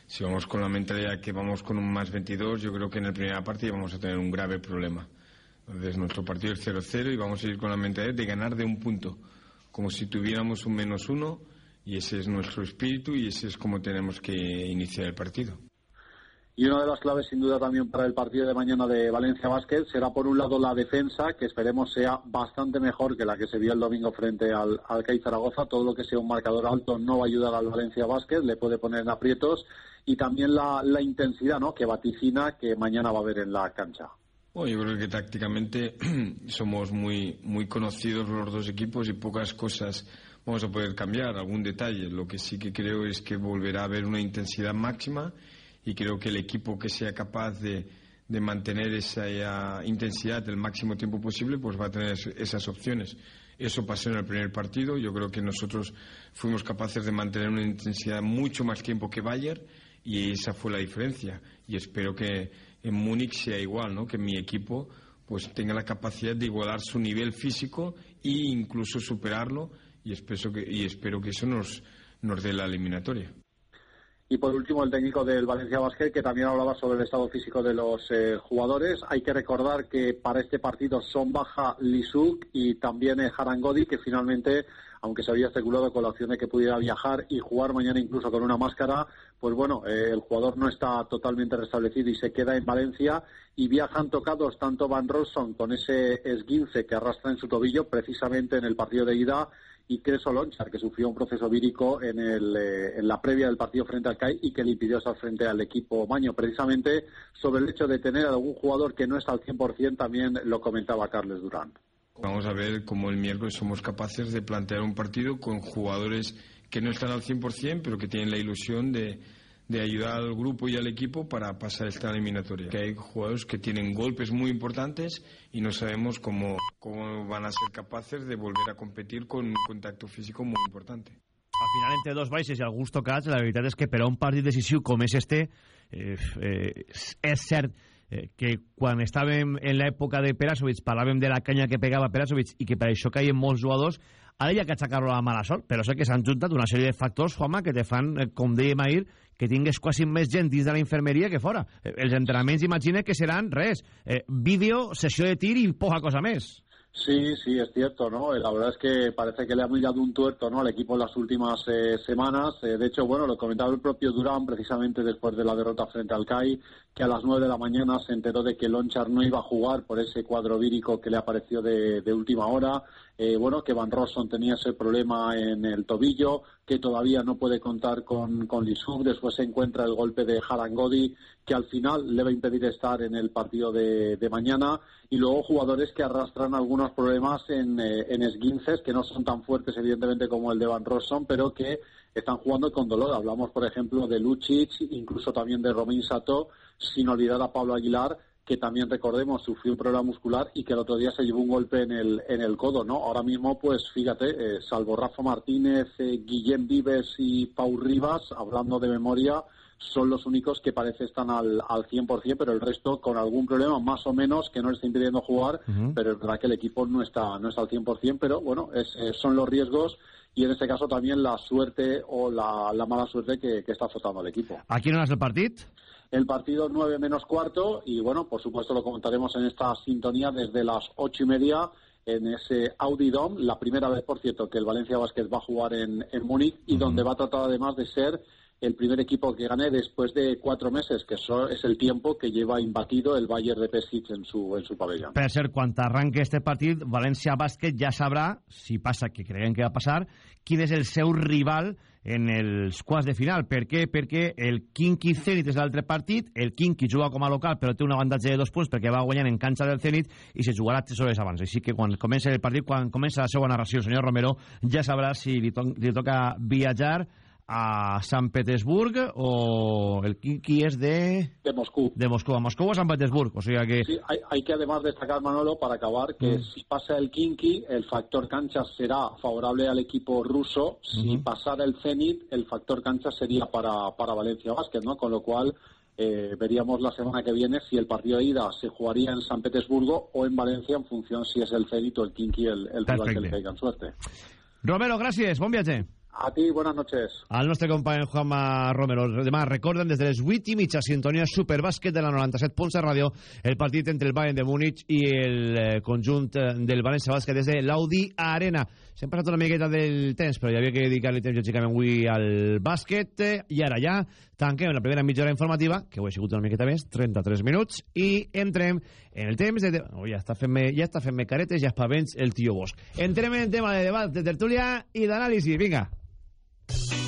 Si vamos con la mentalidad que vamos con un más 22, yo creo que en la primera parte vamos a tener un grave problema. Entonces nuestro partido es 0-0 y vamos a ir con la mentalidad de ganar de un punto, como si tuviéramos un menos uno y ese es nuestro espíritu y ese es como tenemos que iniciar el partido. Y una de las claves, sin duda, también para el partido de mañana de Valencia Basket será, por un lado, la defensa, que esperemos sea bastante mejor que la que se vio el domingo frente al, al CAI Zaragoza. Todo lo que sea un marcador alto no va a ayudar al Valencia Basket, le puede poner en aprietos. Y también la, la intensidad ¿no? que vaticina que mañana va a haber en la cancha. Bueno, yo creo que tácticamente somos muy, muy conocidos los dos equipos y pocas cosas vamos a poder cambiar, algún detalle. Lo que sí que creo es que volverá a haber una intensidad máxima y creo que el equipo que sea capaz de, de mantener esa intensidad el máximo tiempo posible, pues va a tener esas opciones. Eso pasó en el primer partido. Yo creo que nosotros fuimos capaces de mantener una intensidad mucho más tiempo que Bayern y esa fue la diferencia. Y espero que en Múnich sea igual, ¿no? Que mi equipo pues tenga la capacidad de igualar su nivel físico e incluso superarlo y espero que, eso nos, nos dé la eliminatoria. Y por último, el técnico del Valencia Basket, que también hablaba sobre el estado físico de los eh, jugadores. Hay que recordar que para este partido son baja Lisuk y también eh, Harangodi, que finalmente, aunque se había especulado con la opción de que pudiera viajar y jugar mañana incluso con una máscara, pues bueno, eh, el jugador no está totalmente restablecido y se queda en Valencia. Y viajan tocados tanto Van Rossum con ese esguince que arrastra en su tobillo, precisamente en el partido de ida, y Creso Lonchar, que sufrió un proceso vírico en, el, eh, en la previa del partido frente al CAI y que le impidió estar frente al equipo Maño. Precisamente sobre el hecho de tener algún jugador que no está al 100% también lo comentaba Carles Durán. Vamos a ver cómo el miércoles somos capaces de plantear un partido con jugadores que no están al 100%, pero que tienen la ilusión de, de ayudar al grupo y al equipo para pasar esta eliminatoria. Que hay jugadores que tienen golpes muy importantes y no sabemos cómo, cómo van a ser capaces de volver a competir con un contacto físico muy importante. Al final, entre dos baixes i alguns tocats, la veritat és que per a un partit decisiu com és este, eh, eh, cert eh, que quan estàvem en l'època de Perasovic parlàvem de la canya que pegava Perasovic i que per això caien molts jugadors ara hi ha que aixecar-lo a mala sort, però sé que s'han juntat una sèrie de factors, Juanma, que te fan, eh, com dèiem ahir, que tingues quasi més gent dins de la infermeria que fora. Eh, els entrenaments, imagina que seran res, eh, vídeo, sessió de tir i poca cosa més. Sí, sí, es cierto, ¿no? La verdad es que parece que le ha mirado un tuerto, ¿no? Al equipo en las últimas eh, semanas. Eh, de hecho, bueno, lo comentaba el propio Durán precisamente después de la derrota frente al CAI, que a las nueve de la mañana se enteró de que Lonchar no iba a jugar por ese cuadro vírico que le apareció de última hora. Eh, bueno, que Van Rosson tenía ese problema en el tobillo, que todavía no puede contar con, con Lisub. Después se encuentra el golpe de Harangodi, que al final le va a impedir estar en el partido de, de mañana. Y luego jugadores que arrastran algunos problemas en, eh, esguinces, que no son tan fuertes, evidentemente, como el de Van Rosson, pero que están jugando con dolor. Hablamos, por ejemplo, de Lucic, incluso también de Romain Sato, sin olvidar a Pablo Aguilar, que también recordemos sufrió un problema muscular y que el otro día se llevó un golpe en el, en el codo, ¿no? Ahora mismo, pues fíjate, eh, salvo Rafa Martínez, eh, Guillem Vives y Pau Rivas, hablando de memoria, son los únicos que parece están al, al 100%, pero el resto con algún problema más o menos que no le está impidiendo jugar, pero es verdad que el equipo no está, no está al 100%, pero bueno, es, eh, son los riesgos y en este caso también la suerte o la, la mala suerte que, que está azotando al equipo. A quina hora és el partit? El partido 9 menos cuarto y bueno, por supuesto lo comentaremos en esta sintonía desde las ocho y media en ese Audi Dome, la primera vez, por cierto, que el Valencia Basket va a jugar en, en Múnich y donde va a tratar además de ser el primer equipo que gane después de cuatro meses, que eso es el tiempo que lleva imbatido el Bayern de Pesic en su, en su pabellón. Per cert, quan arranque este partit, València Bàsquet ja sabrà, si passa que creiem que va passar, quin és el seu rival en els quarts de final. Per què? Perquè el Kinky Zenit és l'altre partit, el Kinky juga com a local però té un avantatge de dos punts perquè va guanyant en canxa del Zenit i se jugarà tres hores abans. Així que quan comença el partit, quan comença la seva narració, el senyor Romero, ja sabrà si li, to li toca viatjar a Sant Petersburg o el Kinky és de... De Moscú. De Moscú, a Moscú o a Sant Petersburg. O sigui que... Sí, hay, hay que además destacar, Manolo, para acabar, que Mm. si pasa el Kinky, el factor cancha será favorable al equipo ruso. Si Ujú. pasara el Zenit, el factor cancha sería para, para Valencia Basket, ¿no? Con lo cual, eh, veríamos la semana que viene si el partido de ida se jugaría en San Petersburgo o en Valencia en función si es el Zenit o el Kinky el, el rival que le caigan suerte. Romero, gràcies, bon viatge. A ti, buenas noches. Al nostre company Juanma Romero. Demà, recorden, des de les 8 i mitja, sintonia Superbàsquet de la 97.7 Ràdio, el partit entre el Bayern de Múnich i el eh, conjunt eh, del València Bàsquet des de l'Audi Arena. S'hem passat una miqueta del temps, però hi havia que dedicar-li temps, lògicament, avui al bàsquet. I ara ja tanquem la primera mitja informativa, que ha sigut una miqueta més, 33 minuts, i entrem en el temps de... Oh, ja està fent-me ja està fent caretes, ja espavents el tio Bosch. Entrem en el tema de debat, de tertúlia i d'anàlisi. Vinga. Thank you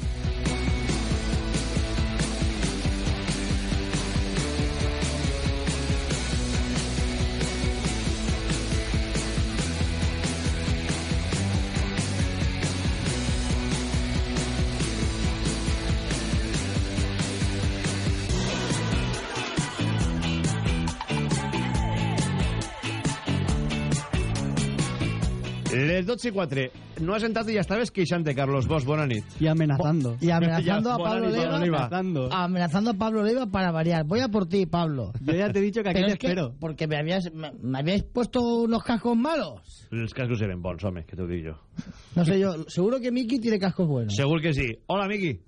Les 12 y 4. No has entrado y ya estabas queixante, Carlos Bosch. Buena nit. Y amenazando. Y amenazando Ya, a Pablo Leiva. Oliva. Amenazando. Amenazando a Pablo Leiva para variar. Voy a por ti, Pablo. Yo ya te he dicho que aquí Pero te es que, espero. porque me habías, me, me habíais puesto unos cascos malos. Els cascos eren bons, home, que t'ho dic jo. No sé yo. Seguro que Miki tiene cascos buenos. Segur que sí. Hola, Miki.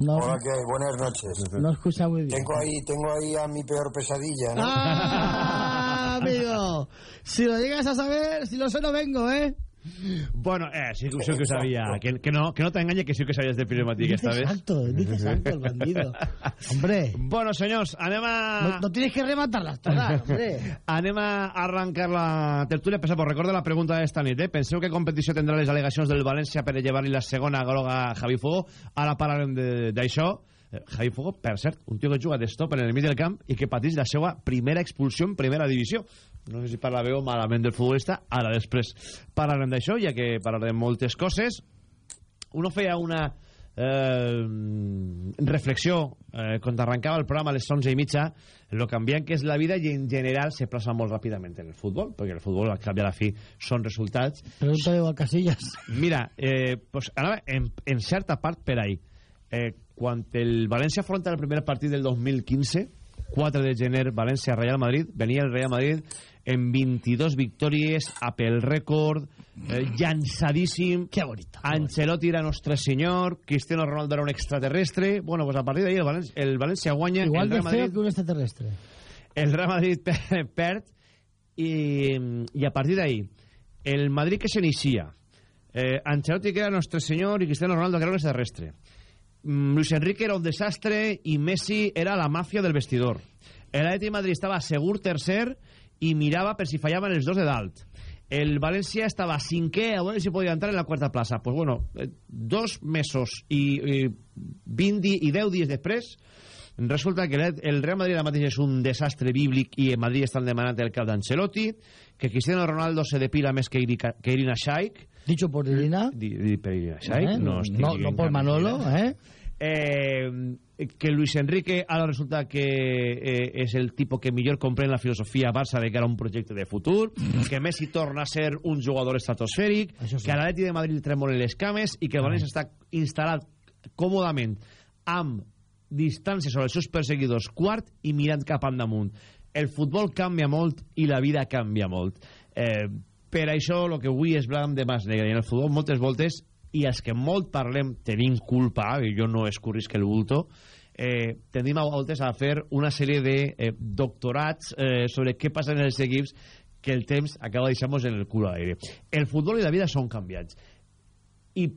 No, Hola, ¿qué hay? Buenas noches. no escucha muy bien. Tengo ahí, tengo ahí a mi peor pesadilla, ¿no? ¡Ah, amigo! Si lo llegas a saber, si lo sé, no vengo, ¿eh? Bueno, eh, sí, sí que ho sabia. Que, que no, que no t'enganyi, que sí que sabies de Pirimatic esta Dice vez. salto, dice salto el bandido. Hombre. Bueno, senyors, anem a... No, no tienes que rematarlas todas, hombre. Anem a arrencar la tertúlia. Penseu, recorda la pregunta d'esta nit, eh? Penseu que competició tindrà les al·legacions del València per llevar-li la segona groga a Javi Fuego? Ara parlarem de- d'això. Eh, Javi Fuego, per cert, un tio que juga de stop en el mig del camp i que pateix la seva primera expulsió en primera divisió. No sé si parlaveu malament del futbolista, ara després parlarem d'això, ja que parlarem moltes coses. Uno feia una eh, reflexió eh, quan arrancava el programa a les 11 i mitja lo canviant que és la vida i en general se plasma molt ràpidament en el futbol perquè el futbol al cap i a la fi són resultats Pregúntale a Casillas. Mira, eh, pues anava en, en certa part per ahí. Eh, quan el València afronta el primer partit del 2015, 4 de gener, València-Real Madrid, venia el Real Madrid en 22 victòries, a pel rècord, eh, llançadíssim. Que bonito. Ancelotti era nostre senyor, Cristiano Ronaldo era un extraterrestre. Bueno, pues a partir d'ahí el, València, el València guanya... Igual el de Real feo Madrid, que un extraterrestre. el Real Madrid per- perd i, i a partir d'ahí el Madrid que s'inicia eh, Ancelotti que era nostre senyor i Cristiano Ronaldo que era un extraterrestre Luis Enrique era un desastre i Messi era la màfia del vestidor. l'Atleti de Madrid estava segur tercer i mirava per si fallaven els dos de dalt. El València estava cinquè a veure si podia entrar en la quarta plaça. Pues bueno, eh, dos mesos i, i 20 di- i 10 dies resulta que el- el Real Madrid ara mateix és un desastre bíblic i en Madrid estan demanant el cap d'Ancelotti que Cristiano Ronaldo se depila més que, Irina Shayk Dicho por Irina. di, di per Irina Shayk Eh? no, No- no por Manolo, eh? Eh, que Luis Enrique ara resulta que eh, és el tipus que millor comprèn la filosofia Barça de cara a un projecte de futur que Messi torna a ser un jugador estratosfèric que a l'Atleti de Madrid li tremolen les cames i que el València està instal·lat còmodament amb distància sobre els seus perseguidors quart i mirant cap endamunt el futbol canvia molt i la vida canvia molt eh, per això el que avui és blanc de mas negre i en el futbol moltes voltes i els que molt parlem tenim culpa i jo no escurrisc el bulto eh, tendim a voltes a fer una sèrie de eh, doctorats eh, sobre què passa en els equips que el temps acaba deixant-nos en el cul a l'aire el futbol i la vida són canviats i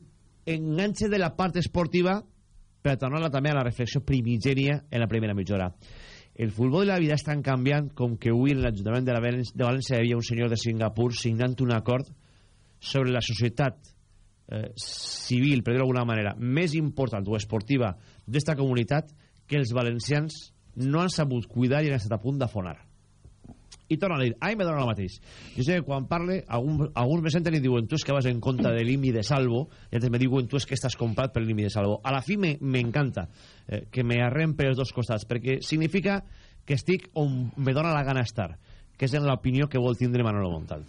enganxe de la part esportiva per a tornar també a la reflexió primigènia en la primera mitja. El futbol i la vida estan canviant com que avui en l'Ajuntament de, la de València hi havia un senyor de Singapur signant un acord sobre la societat eh, civil, per dir-ho d'alguna manera, més important o esportiva d'esta comunitat que els valencians no han sabut cuidar i han estat a punt d'afonar. I torna a dir, a mi me dona el mateix. Jo sé que quan parle, algun, alguns me senten i diuen tu és que vas en contra de l'IMI de Salvo, i altres me diuen tu és que estàs comprat per l'IMI de Salvo. A la fi m'encanta eh, que me arrem per els dos costats, perquè significa que estic on me dona la gana estar, que és en l'opinió que vol tindre Manolo Montal.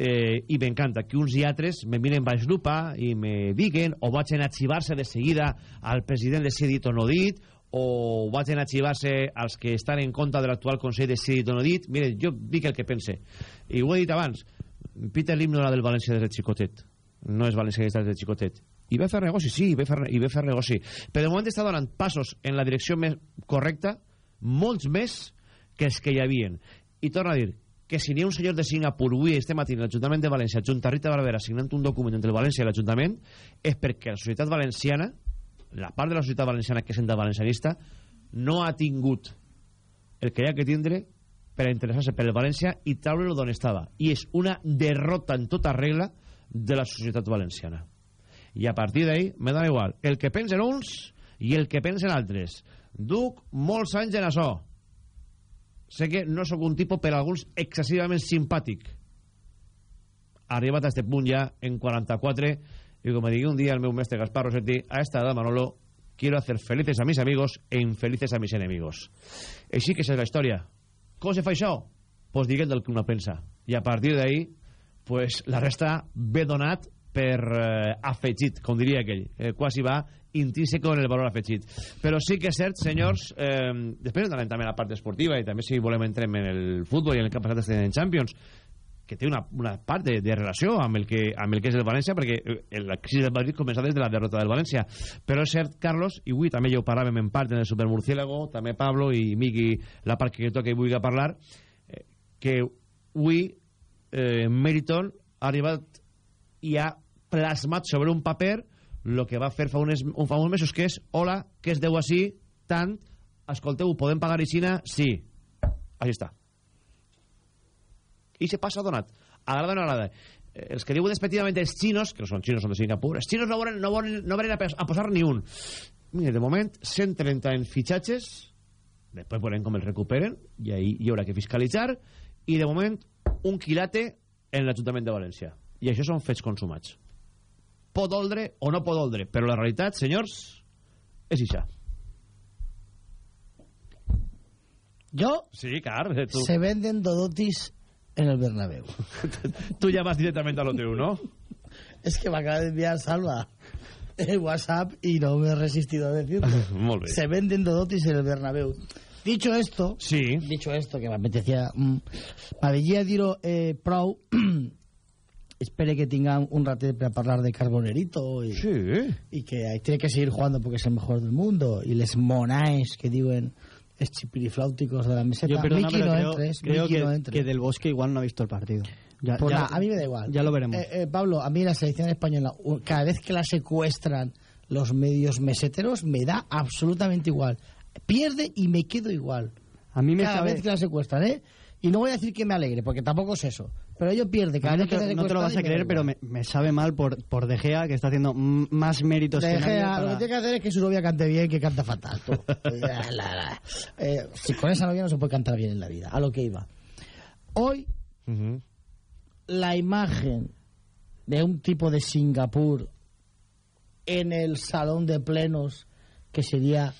Eh, I m'encanta que uns i altres me miren baix lupa i me diguen o vagin a xivar-se de seguida al president de si dit o no dit o vagin a xivar-se als que estan en contra de l'actual Consell de o no dit mire, jo dic el que pense. I ho he dit abans Peter Lim no era del València des de xicotet. No és València des de xicotet. I ve fer negoci, sí, i ve fer, i ve fer negoci. Però de moment està donant passos en la direcció més correcta molts més que els que hi havien i torno a dir que si n'hi ha un senyor de Singapur avui este matí en l'Ajuntament de València junt a Rita Barberà signant un document entre el València i l'Ajuntament és perquè la societat valenciana la part de la societat valenciana que senta valencianista no ha tingut el que hi ha que tindre per interessar-se per el València i treure-lo d'on estava. I és una derrota en tota regla de la societat valenciana. I a partir d'ahí me dona igual. El que pensen uns i el que pensen altres. Duc molts anys en això sé que no sóc un tipus per alguns excessivament simpàtic. Arribat a este punt ja en 44 y como dije un día el meu mestre Gaspar Rossetti a esta edad Manolo quiero hacer felices a mis amigos e infelices a mis enemigos així que esa és la història. Com se fa això? pues diguem del que una pensa. I a partir d'ahí pues la resta ve donat per eh, afegit, com diria aquell. Eh, quasi va intrínseco en el valor afegit. Però sí que és cert, senyors eh, després entrarem també la part esportiva i també si volem entrem en el futbol i en el este en Champions que té una, una part de, de relació amb el, que, amb el que és el València perquè eh, la crisi del Madrid comença des de la derrota del València però és cert, Carlos, i avui també ja ho parlàvem en part en el Supermurciélago, també Pablo i Miqui, la part que toca i vull parlar eh, que avui eh, Meriton ha arribat i ha plasmat sobre un paper el que va fer fa uns, un, fa uns mesos que és hola, que es deu així tant, escolteu, podem pagar Ixina? Sí, així està i se passa donat. Agrada o no agrada? Eh, els que diuen despectivament els xinos que no són xinos, són de Singapur els xinos no volen, no volen, no volen a, a posar ni un. Mire, de moment 130 en fitxatges després veurem com els recuperen i ahí hi haurà que fiscalitzar i de moment un quilate en l'Ajuntament de València. I això són fets consumats. Pot oldre o no pot oldre però la realitat, senyors és això Yo sí, clar tu, se venden Dodotis en el Bernabéu. tu ja vas directament a lo teu, no? Es que me acaba de enviar Salva el WhatsApp y no me he resistido a decirlo. Molt bé Se venden Dodotis en el Bernabéu. Dicho esto, sí. dicho esto, que me apetecía... Mm, m'avegia dir-ho eh, prou... espere que tingan un ratet para hablar de Carbonerito y, sí. y que tiene que seguir jugando porque es el mejor del mundo y les monaes que diuen els chipirifláuticos de la meseta. Yo, perdona, Miki no creo, entres, creo Miki que, no entres. que Del Bosque igual no ha visto el partido. Ya, Pues ya- nada, a mí me da igual. Ya lo veremos. Eh, eh, Pablo, a mí la selección española, cada vez que la secuestran los medios meseteros, me da absolutamente igual. Pierde y me quedo igual. A mí me cada sabe- vez que la secuestran, ¿eh? Y no voy a decir que me alegre, porque tampoco es eso. Pero ello pierde cada no, vez que te, no te lo vas a creer, pero me, me sabe mal por, por De Gea, que está haciendo más méritos De que Gea, para- Lo que tiene que hacer es que su novia cante bien, que canta fatal. tú. La, la, la. Eh, si con esa novia no se puede cantar bien en la vida. A lo que iba. Hoy, la imagen de un tipo de Singapur en el salón de plenos, que sería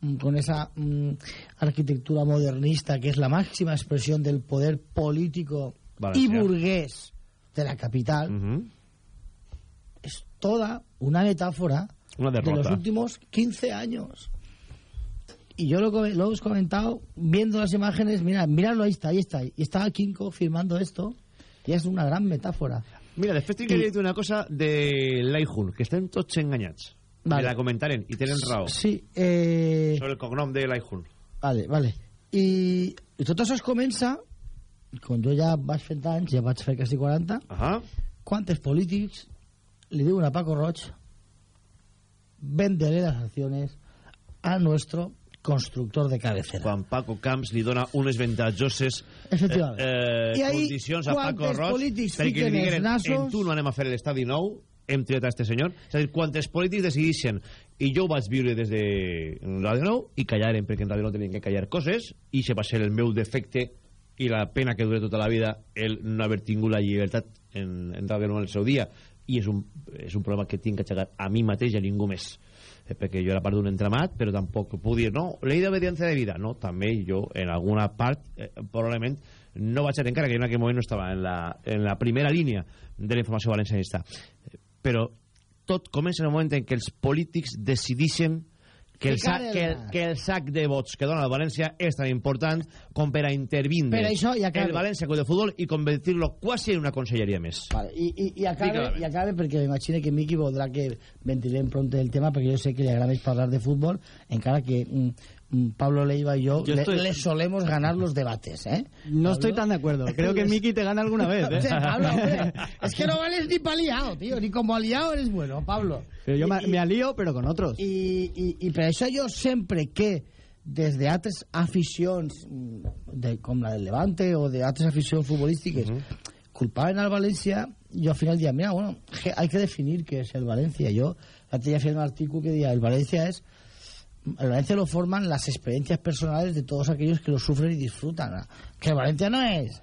mm, con esa mm, arquitectura modernista, que es la máxima expresión del poder político y Valencià. burgués de la capital, es toda una metáfora Una de los últimos 15 años. Y yo lo, lo hemos comentado viendo las imágenes, mira, míralo, ahí está, ahí está. Y estaba Kinko firmando esto, y es una gran metáfora. Mira, després tinc que dir una cosa de l'Aihun, que estem tots enganyats. Vale. Me la comentaren i tenen raó. Sí, eh... Sobre el cognom de l'Aihun. Vale, vale. I, I tot això es comença, quan jo ja vaig fent anys, ja vaig fer quasi 40, Ajá. quantes polítics li diuen a Paco Roig véndele las acciones a nuestro constructor de cabecera. Quan Paco Camps li dona unes ventajoses Efectivament. eh, I ahí, condicions a Paco Roig perquè li els digueren nassos? en tu no anem a fer l'estadi nou hem triat a este senyor és a dir, quantes polítics decidixen i jo ho vaig viure des de Ràdio Nou i callaren perquè en Ràdio Nou tenien que callar coses i se va ser el meu defecte i la pena que dure tota la vida el no haver tingut la llibertat en, en Ràdio Nou en el seu dia. I és un, és un problema que tinc que aixecar a mi mateix i a ningú més. Eh, perquè jo era part d'un entramat però tampoc puc dir, no, llei d'obediència de vida. No, també jo en alguna part eh, probablement no vaig ser encara que en aquell moment no estava en la, en la primera línia de la informació valencianista. Eh, però tot comença en el moment en què els polítics decidixen que el, sac, que, el, que el sac de vots que dona el València és tan important com per a intervindre Per això, i el València de Futbol i convertir-lo quasi en una conselleria més. Vale, y, y, y, acabe, y acabe porque me imagino que Miki podrá que ventilem pronto el tema porque yo sé que le agrada más hablar de fútbol en cara que mm, Pablo Leiva y yo, Yo le, estoy- le solemos ganar los debates ¿eh? No estoy tan de acuerdo. Creo que Miki te gana alguna vez. ¿eh? Pablo, hombre, es que no vales ni para liado, tío, ni como aliado eres bueno, Pablo. Pero yo me, Y- me alío, pero con otros. I, i, i per això jo sempre que des d'altres aficions mm, de, com la del Levante o d'altres aficions futbolístiques culpaven al València yo al final decía mira bueno hay que definir qué es el Valencia yo antes ya un artículo que decía el Valencia es el Valencia lo forman las experiencias personales de todos aquellos que lo sufren y disfrutan. Que el Valencia no es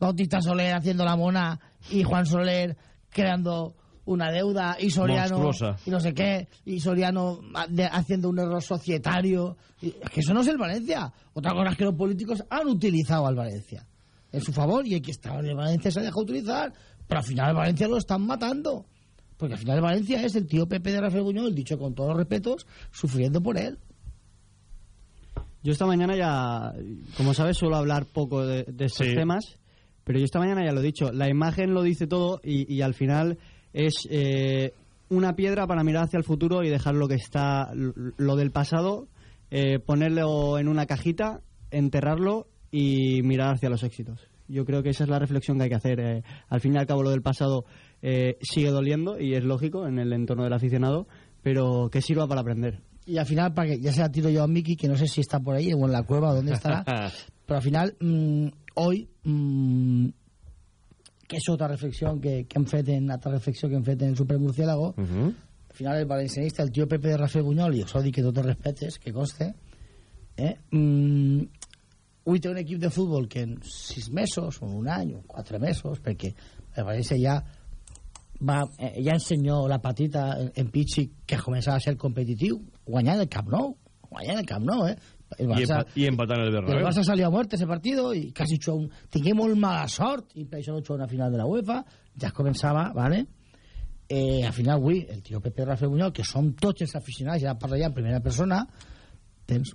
Bautista Soler haciendo la mona y Juan Soler creando una deuda y Soriano Monstruosa. y no sé qué y Soriano haciendo un error societario. Y- es que eso no es el Valencia. Otra cosa es que los políticos han utilizado al Valencia en su favor y el que estaba en el Valencia se ha dejado utilizar pero al final el Valencia lo están matando porque al final Valencia es el tío Pepe de Rafael Buñuel dicho con todos los respetos sufriendo por él Yo esta mañana ya, como sabes, suelo hablar poco de, de estos Sí. temas, pero yo esta mañana ya lo he dicho. La imagen lo dice todo y, y al final es eh, una piedra para mirar hacia el futuro y dejar lo que está, lo, lo del pasado, eh, ponerlo en una cajita, enterrarlo y mirar hacia los éxitos. Yo creo que esa es la reflexión que hay que hacer. eh. al fin y al cabo, lo del pasado eh, sigue doliendo y es lógico en el entorno del aficionado, pero que sirva para aprender. y al final para que ya se la tiro yo a Miki que no sé si está por ahí o en la cueva o dónde estará pero al final mm, hoy mm, que és otra reflexión que, que hem fet en otra reflexión que hem fet en el Supermurciélago al final el valencianista, el tío Pepe de Rafael Buñol, ho dic que tot els respetes, que conste, eh? Mm, avui té un equip de futbol que en sis mesos, o un any, o quatre mesos, perquè el València ja va, eh, ja ensenyó la patita en, en Pichi que començava a ser competitiu, guanyant el Camp Nou, guanyant el Camp Nou, eh? El I, empa i empatant el el Bernabéu. Barça salió a muerte ese partido y casi echó un... Tingué molt mala sort i per això no echó una final de la UEFA. Ja començava, ¿vale? Eh, al final, avui, el tio Pepe Rafael Buñol, que som tots els aficionats, ja parla ja en primera persona, tens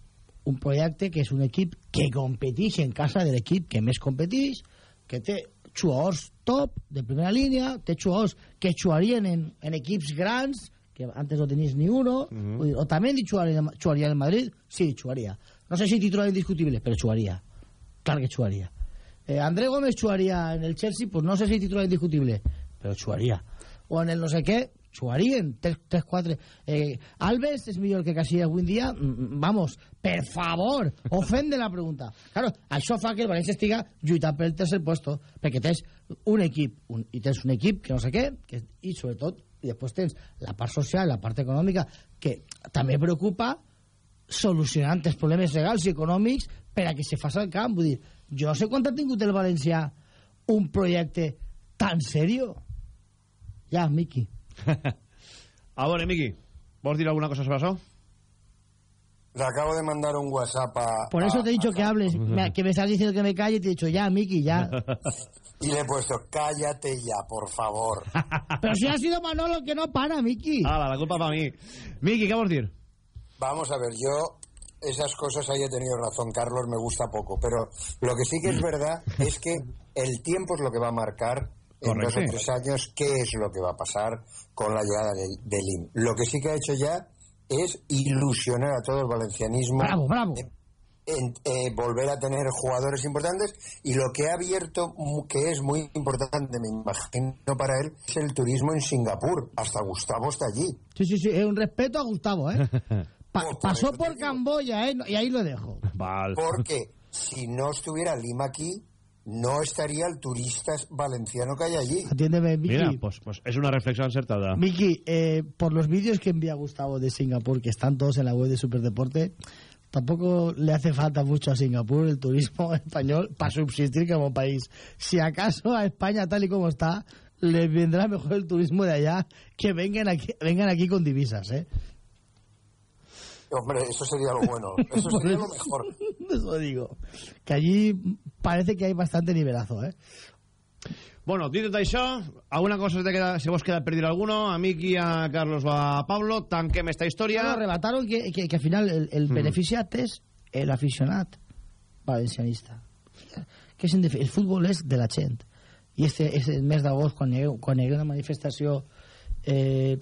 un projecte que és un equip que competeix en casa de l'equip que més competeix, que té jugadors top de primera línia, té jugadors que jugarien en, en equips grans, que antes no tenéis ni uno, Vull dir, o també jugaria en Madrid, sí, jugaria. No sé si titular indiscutible, però jugaria. Clar que jugaria. Eh, André Gómez jugaria en el Chelsea, pues no sé si titular indiscutible, però jugaria. O en el no sé què, jugarien 3-4. Eh, Alves és millor que Casillas avui dia? Mm, Vamos, per favor, ofende la pregunta. Claro, això fa que el València estiga lluitant per el tercer puesto, perquè tens un equip, un, i tens un equip que no sé què, que, i sobretot, i després tens la part social, la part econòmica, que també preocupa solucionant els problemes legals i econòmics per a que se faci el camp. Vull dir, jo no sé quan ha tingut el València un projecte tan serio. Ja, Miqui. A veure, Miqui, vols dir alguna cosa sobre això? Le acabo de mandar un WhatsApp a... Por eso te he dicho que hables, me- que me estás diciendo que me calle y te he dicho ya, Miki, ya. Y le he puesto, cállate ya, por favor. Pero si ha sido Manolo el que no para, Miki. Ala, la culpa para mí. Miki, ¿qué vols dir? Vamos a ver, yo esas cosas ahí he tenido razón, Carlos, me gusta poco, pero lo que sí que es verdad es que el tiempo es lo que va a marcar en dos o Correcto. tres años qué es lo que va a pasar con la llegada del, del IM. Lo que sí que ha hecho ya es ilusionar a todo el valencianismo. Bravo, bravo. en, eh, volver a tener jugadores importantes y lo que ha abierto, mu- que es muy importante, me imagino para él, es el turismo en Singapur. Hasta Gustavo está allí. Sí, sí, sí, es un respeto a Gustavo, ¿eh? Pa- pasó por Camboya, ¿eh? Y ahí lo dejo. Val. Porque si no estuviera Lima aquí, no estaría el turista valenciano que hay allí. Atiéndeme, Miki. Mira, pues, pues es una reflexión acertada. Miki, eh, por los vídeos que envía Gustavo de Singapur, que están todos en la web de Superdeporte, tampoco le hace falta mucho a Singapur el turismo español para subsistir como país. Si acaso a España, tal y como está, le vendrá mejor el turismo de allá que vengan aquí, vengan aquí con divisas, ¿eh? Hombre, eso sería lo bueno. Eso sería lo mejor. Eso digo. Que allí parece que hay bastante nivelazo, ¿eh? Bueno, dit tot això, alguna cosa se, te queda, se vos queda per dir alguno? A Miki, a Carlos o a Pablo, tanquem esta història. No, arrebataron que, que, que al final el, el Mm. beneficiat és el aficionat valencianista. Que és el futbol és de la gent. I este el mes d'agost, quan, hi ha- quan hi ha una manifestació eh,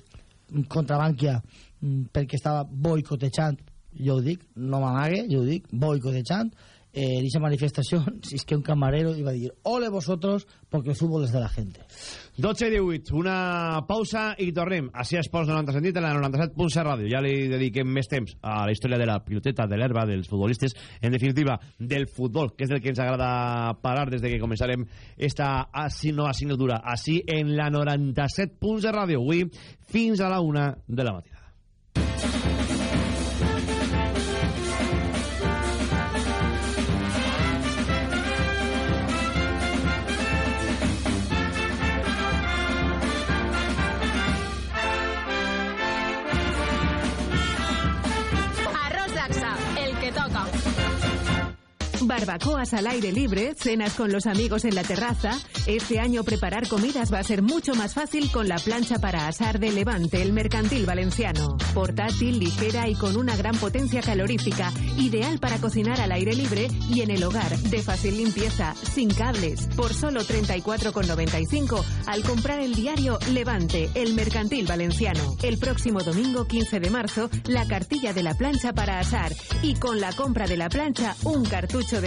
contra Bànquia mm, perquè estava boicotejant, jo ho dic, no m'amague, jo ho dic, boicotejant, eh, en esa manifestación, si es que un camarero iba a decir, ole vosotros, porque el fútbol es de la gente. 12 i 18, una pausa i tornem. Així es posa 90 sentit en la 97.7 ràdio. Ja li dediquem més temps a la història de la piloteta, de l'herba, dels futbolistes, en definitiva, del futbol, que és del que ens agrada parar des de que començarem esta assi- nova assignatura. Així en la 97.7 ràdio. Avui fins a la una de la matinada. Barbacoas al aire libre, cenas con los amigos en la terraza. Este año preparar comidas va a ser mucho más fácil con la plancha para asar de Levante, el mercantil valenciano. Portátil, ligera y con una gran potencia calorífica, ideal para cocinar al aire libre y en el hogar, de fácil limpieza, sin cables, por solo 34,95 al comprar el diario Levante, el mercantil valenciano. El próximo domingo 15 de marzo, la cartilla de la plancha para asar y con la compra de la plancha, un cartucho de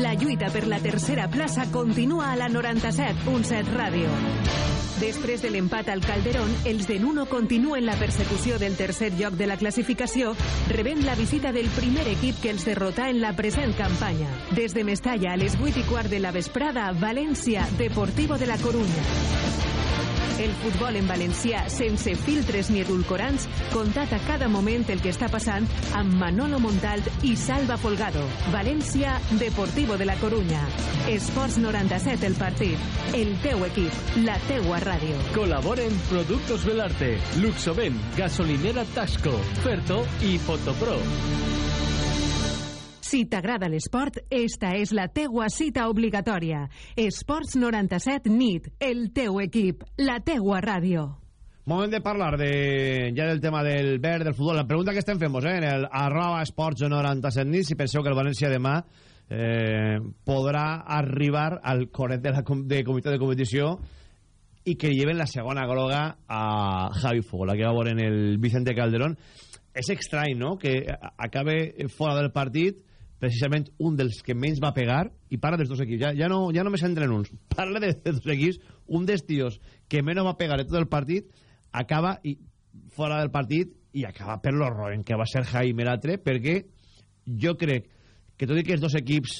La lluita per la tercera plaça continua a la 97.7 Ràdio. Després de l'empat al Calderón, els de Nuno continuen la persecució del tercer lloc de la classificació, rebent la visita del primer equip que els derrotà en la present campanya. Des de Mestalla a les 8 i quart de la vesprada, València, Deportivo de la Coruña. El futbol en valencià, sense filtres ni edulcorants, contat a cada moment el que està passant amb Manolo Montalt i Salva Folgado. València, Deportivo de la Coruña. Esports 97 el partit. El teu equip, la teua ràdio. Colaboren Productos Belarte, Luxoven, Gasolinera Tasco, Ferto i Fotopro. Si t'agrada l'esport, esta és la teua cita obligatòria. Esports 97 NIT, el teu equip, la teua ràdio. Moment de parlar de, ja del tema del verd, del futbol. La pregunta que estem fent eh, en el arroba esports 97 nit, si penseu que el València demà eh, podrà arribar al coret de la de comitè de competició i que lleven la segona groga a Javi Fuego, la que va veure en el Vicente Calderón. És estrany, no?, que acabe fora del partit precisament un dels que menys va pegar i parla dels dos equips, ja, ja, no, ja només entren uns. Parla de, de dos equips un dels tios que menys va pegar en tot el partit acaba i, fora del partit i acaba per l'horror que va ser Jaime l'altre perquè jo crec que tot i que els dos equips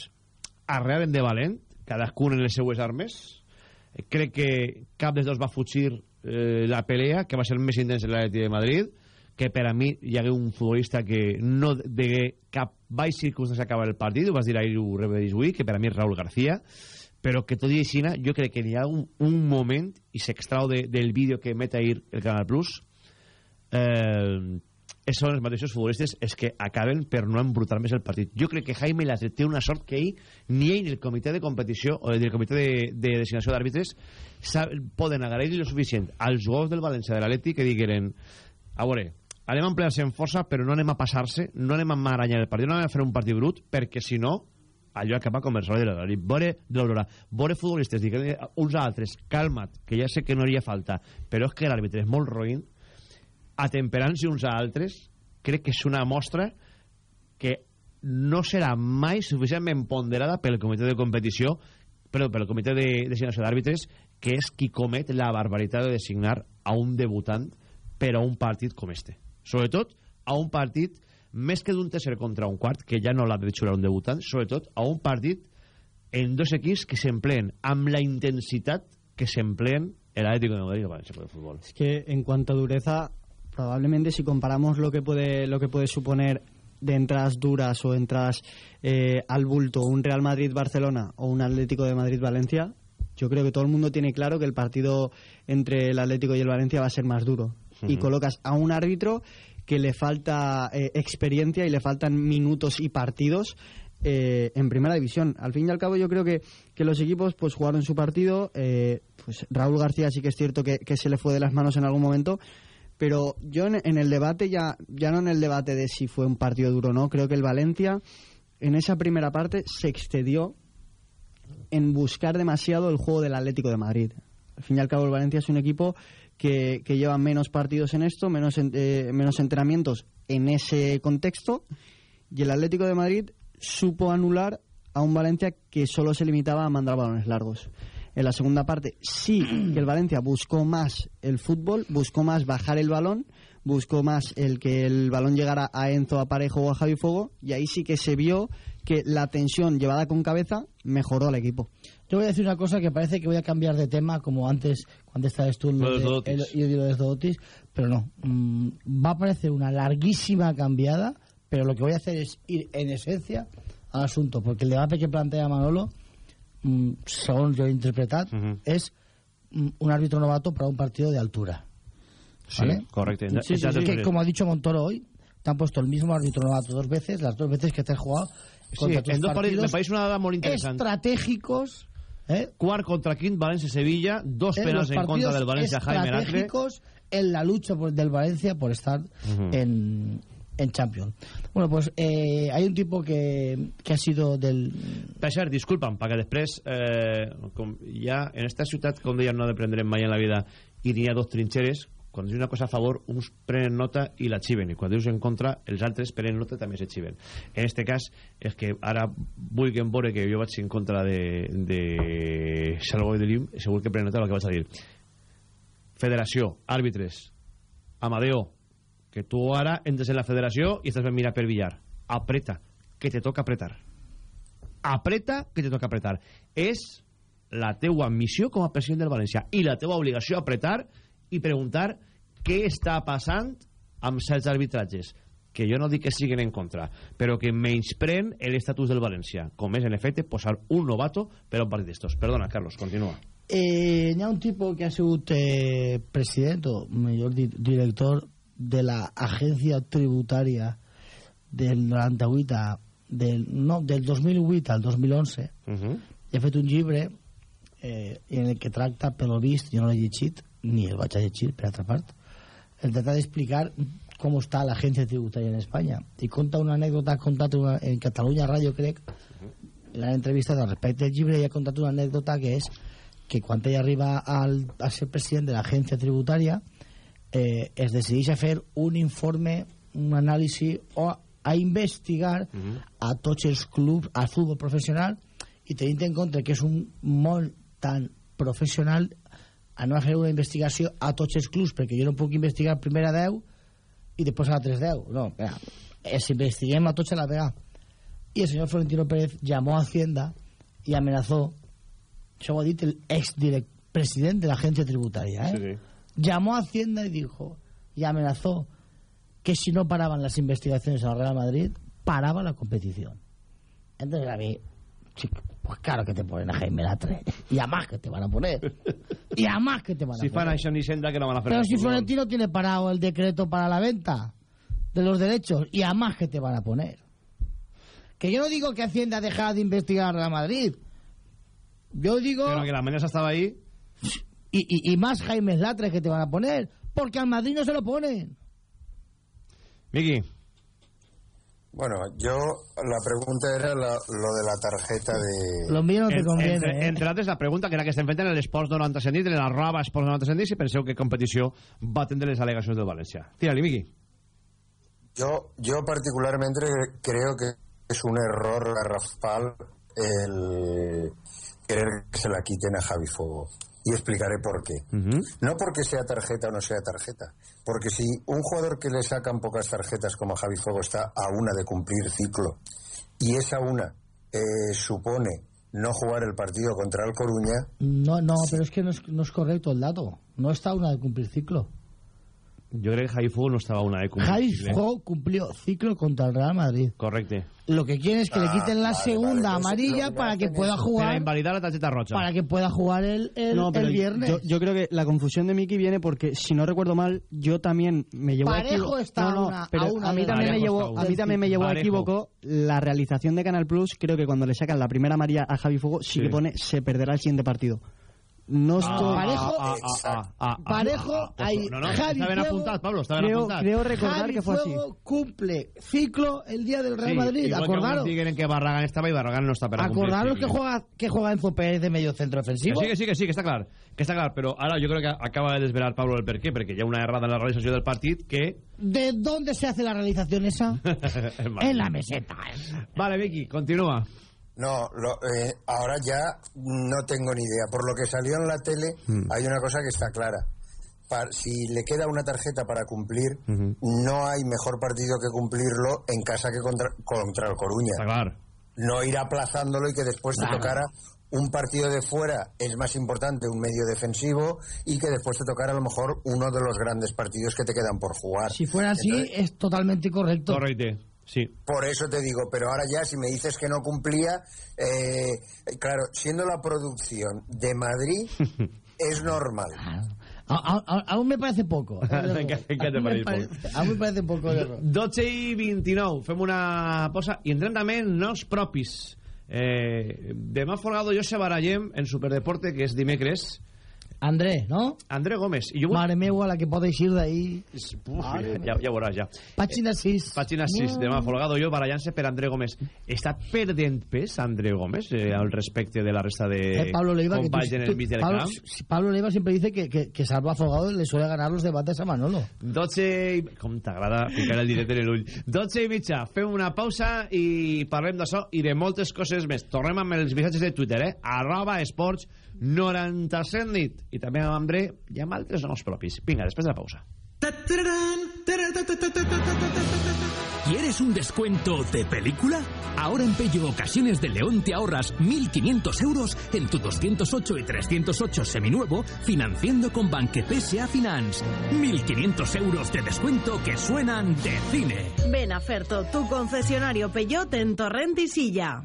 arreaven de valent cadascun en les seues armes crec que cap dels dos va fugir eh, la pelea que va ser més intens en l'Atleti de Madrid que per a mi hi hagué un futbolista que no degué cap baix circumstància acabar el partit, ho vas dir ahir, ho repeteix avui, que per a mi és Raúl García, però que tot i així, jo crec que hi ha un, un moment, i s'extrau de, del vídeo que emet ahir el Canal Plus, eh, són els mateixos futbolistes els que acaben per no embrutar més el partit. Jo crec que Jaime Lasset té una sort que ell, ni ell ni el comitè de competició o del comitè de, de designació d'àrbitres poden agrair lo suficient als jugadors del València de l'Atleti que digueren a veure, anem a emplear-se en força però no anem a passar-se, no anem a maranyar el partit no anem a fer un partit brut perquè si no allò acaba com el sol de vore, de vore futbolistes diguem uns altres, calma't, que ja sé que no hauria falta però és que l'àrbitre és molt roïn atemperant-se uns a altres crec que és una mostra que no serà mai suficientment ponderada pel comitè de competició però pel comitè de designació d'àrbitres que és qui comet la barbaritat de designar a un debutant per a un partit com este sobretot a un partit més que d'un tercer contra un quart que ja no l'ha de xular un debutant sobretot a un partit en dos equips que s'empleen amb la intensitat que s'empleen el Atlético de Madrid Valencia el fútbol. Es que en cuanto a dureza probablemente si comparamos lo que puede lo que puede suponer de entradas duras o entradas eh, al bulto un Real Madrid-Barcelona o un Atlético de Madrid-Valencia, yo creo que todo el mundo tiene claro que el partido entre el Atlético y el Valencia va a ser más duro. Uh -huh. Y colocas a un árbitro que le falta eh, experiencia y le faltan minutos y partidos eh, en primera división. Al fin y al cabo yo creo que, que los equipos pues jugaron su partido, eh, pues Raúl García sí que es cierto que, que se le fue de las manos en algún momento, pero yo en, en, el debate, ya, ya no en el debate de si fue un partido duro o no, creo que el Valencia en esa primera parte se excedió en buscar demasiado el juego del Atlético de Madrid. Al fin y al cabo el Valencia es un equipo que, que lleva menos partidos en esto, menos, eh, menos entrenamientos en ese contexto, y el Atlético de Madrid supo anular a un Valencia que solo se limitaba a mandar balones largos. En la segunda parte sí que el Valencia buscó más el fútbol, buscó más bajar el balón, buscó más el que el balón llegara a Enzo, a Parejo o a Javi Fuego, y ahí sí que se vio que la tensión llevada con cabeza mejoró al equipo. Yo voy a decir una cosa que parece que voy a cambiar de tema, como antes, cuando estabas tú, lo de, el, yo digo de Dotis, pero no. Mm, va a parecer una larguísima cambiada, pero lo que voy a hacer es ir en esencia al asunto, porque el debate que plantea Manolo, mm, según yo he interpretado, uh -huh. es mm, un árbitro novato para un partido de altura. ¿vale? Sí, correcto. Sí, sí, sí, que, como ha dicho Montoro hoy, te han puesto el mismo árbitro novato dos veces, las dos veces que te has jugado contra sí, tus en dos partidos, me parece una muy interesante. estratégicos ¿Eh? Cuart contra quint, Valencia-Sevilla, dos en penals en contra del Valencia, Jaime Lacre. en la lucha por, del Valencia por estar uh -huh. en, en Champions. Bueno, pues eh, hay un tipo que, que ha sido del... Per cert, disculpa'm, perquè després, eh, com ja en esta ciutat, com deia, no deprendrem mai en la vida, i n'hi ha dos trinxeres, quan dius una cosa a favor, uns prenen nota i la xiven, i quan dius en contra, els altres prenen nota també se xiven. En este cas, és que ara em veure que jo vaig en contra de, de Salvo de Lim, segur que prenen nota el que vaig a dir. Federació, àrbitres, Amadeo, que tu ara entres en la federació i estàs ben mirar per billar. Apreta, que te toca apretar. Apreta, que te toca apretar. És la teua missió com a president del València i la teua obligació apretar i preguntar què està passant amb certs arbitratges que jo no dic que siguin en contra, però que menyspren l'estatus del València, com és, en efecte, posar un novato per a un partit d'estos. Perdona, Carlos, continua. Eh, hi ha un tipo que ha sigut eh, president o millor dit, director de la agencia tributaria del 98 a, del, no, del 2008 al 2011 Uh -huh. he fet un llibre eh, en el que tracta, per lo vist, jo no l'he llegit ni el vaig a llegir, per altra part. El tracta d'explicar com està l'agència tributària en Espanya. I conta una anècdota, ha contat una, en Catalunya Ràdio crec l'han entrevistat al respecte del llibre i ha contat una anècdota que és que quan ell arriba al, a ser president de l'agència tributària eh, es decideix a fer un informe un anàlisi o a investigar a tots els clubs al futbol professional i tenint en compte que és un món tan professional a no fer una investigació a tots els clubs perquè jo no puc investigar primer a 10 i després a 3 10 no, espera, els investiguem a tots a la vegada y el señor Florentino Pérez llamó a Hacienda y amenazó ha dicho el ex presidente de la agencia tributaria ¿eh? Sí, sí. llamó a Hacienda y dijo y amenazó que si no paraban las investigaciones al Real Madrid paraba la competición entonces a mí chico, pues claro que te ponen a Jaime Latre y a más que te van a poner y a más que te van a Si poner fan això ni senda que no van a fer pero si. Florentino tiene parado el decreto para la venta de los derechos y a más que te van a poner que yo no digo que Hacienda dejara de investigar a Madrid yo digo Pero que la amenaza estaba ahí. y, y, y más Jaime Latre que te van a poner porque al Madrid no se lo ponen Miki. Bueno, yo la pregunta era la- lo de la tarjeta de... Lo mío no te En- conviene, Entre, eh. entre altres, la pregunta que era que estem fent en l'Esports 90 Cendit, en l'arroba Esports 90 Cendit, si penseu que competició va atendre les al·legacions del València. Tira-li, Miki. Yo, yo particularmente creo que es un error garrafal el querer que se la quiten a Javi Fuego. Y explicaré por qué. No porque sea tarjeta o no sea tarjeta. Porque si un jugador que le sacan pocas tarjetas como Javi Fuego está a una de cumplir ciclo y esa una eh, supone no jugar el partido contra el Coruña, no, no, pero es que no es, no es correcto el dato. No está a una de cumplir ciclo Jo crec que Javi Fuego no estava a una de. Fuego cumplió ciclo contra el Real Madrid Correcte. lo que quieren es que le Ah, quiten la vale, segunda vale, amarilla para que pueda jugar Para invalidar la tarjeta roja. para que pueda jugar el, el, No, pero el viernes. Yo, yo creo que la confusión de Miki viene porque, si no recuerdo mal, yo también me llevo Parejo a equivo- está no, una- pero a una a mí también me Parejo llevó, está a a mí también me llevó a Parejo. equívoco la realización de Canal Plus. Creo que cuando le sacan la primera María a Javi Fuego, sí, Sí. que pone se perderá el siguiente partido. No estoy. Parejo- ah, ah, ah, ah, Parejo, ahí, No, no, Javi està ben Fuego- apuntat, Pablo, està ben creo, apuntat. creo recordar Javi que fue así. Fuego cumple ciclo el día del Real Sí, Madrid. que Acordaros, diguen que Barragán estava i Barragán no està per a cumplir acordaros que juega, que juega Enzo Pérez de medio centro Que ofensivo. sí, que sí, que sí, que està clar. Que està clar, però ara jo crec que acaba de desvelar Pablo el per què, perquè hi ha una errada en la realització del partit que... ¿De dónde se hace la realización esa? En la meseta. Vale, Vicky, continúa. No, lo- eh, ahora ya no tengo ni idea. Por lo que salió en la tele, hay una cosa que está clara. Si le queda una tarjeta para cumplir, no hay mejor partido que cumplirlo en casa que contra, contra el Coruña. Claro. No ir aplazándolo y que después te tocara un partido de fuera es más importante, un medio defensivo, y que después te tocara a lo mejor uno de los grandes partidos que te quedan por jugar. Si fuera así, Entonces, es totalmente correcto. Correcte, sí. por eso te digo, pero ahora ya si me dices que no cumplía, eh, claro, siendo la producción de Madrid, es normal. A- a- a- aún me parece poco. el error. ¿Qué- qué te Aún me parece poco el error. 12 i 29, fem una pausa i entrem també en nos propis. Eh, demà Folgado i jo se barallem en Superdeporte, que és dimecres, André, no? André Gómez. I jo vull... Mare meua, la que pot eixir d'ahí. Uf, ja, ja veuràs, ja. Pàgina 6. Pàgina 6, demà Folgado jo barallant-se per André Gómez. Està perdent pes André Gómez eh, al respecte de la resta de Eh, Pablo Leiva, que companys tú- en tú- el mig del Pablo, camp? si- Pablo Leiva siempre dice que, que, que Salva Folgado le suele ganar los debates a Manolo. 12 i... Com t'agrada ficar el directe en l'ull. 12 i mitja. Fem una pausa i parlem d'això i de moltes coses més. Tornem amb els missatges de Twitter, eh? Arroba esports 97 nit. I també amb André i amb altres noms propis. Vinga, després de la pausa. ¿Quieres un descuento de película? Ahora en Pello Ocasiones de León te ahorras 1.500 euros en tu 208 y 308 seminuevo financiando con Banque PSA Finance. 1.500 euros de descuento que suenan de cine. Ven a Ferto, tu concesionario Peugeot en Torrent y Silla.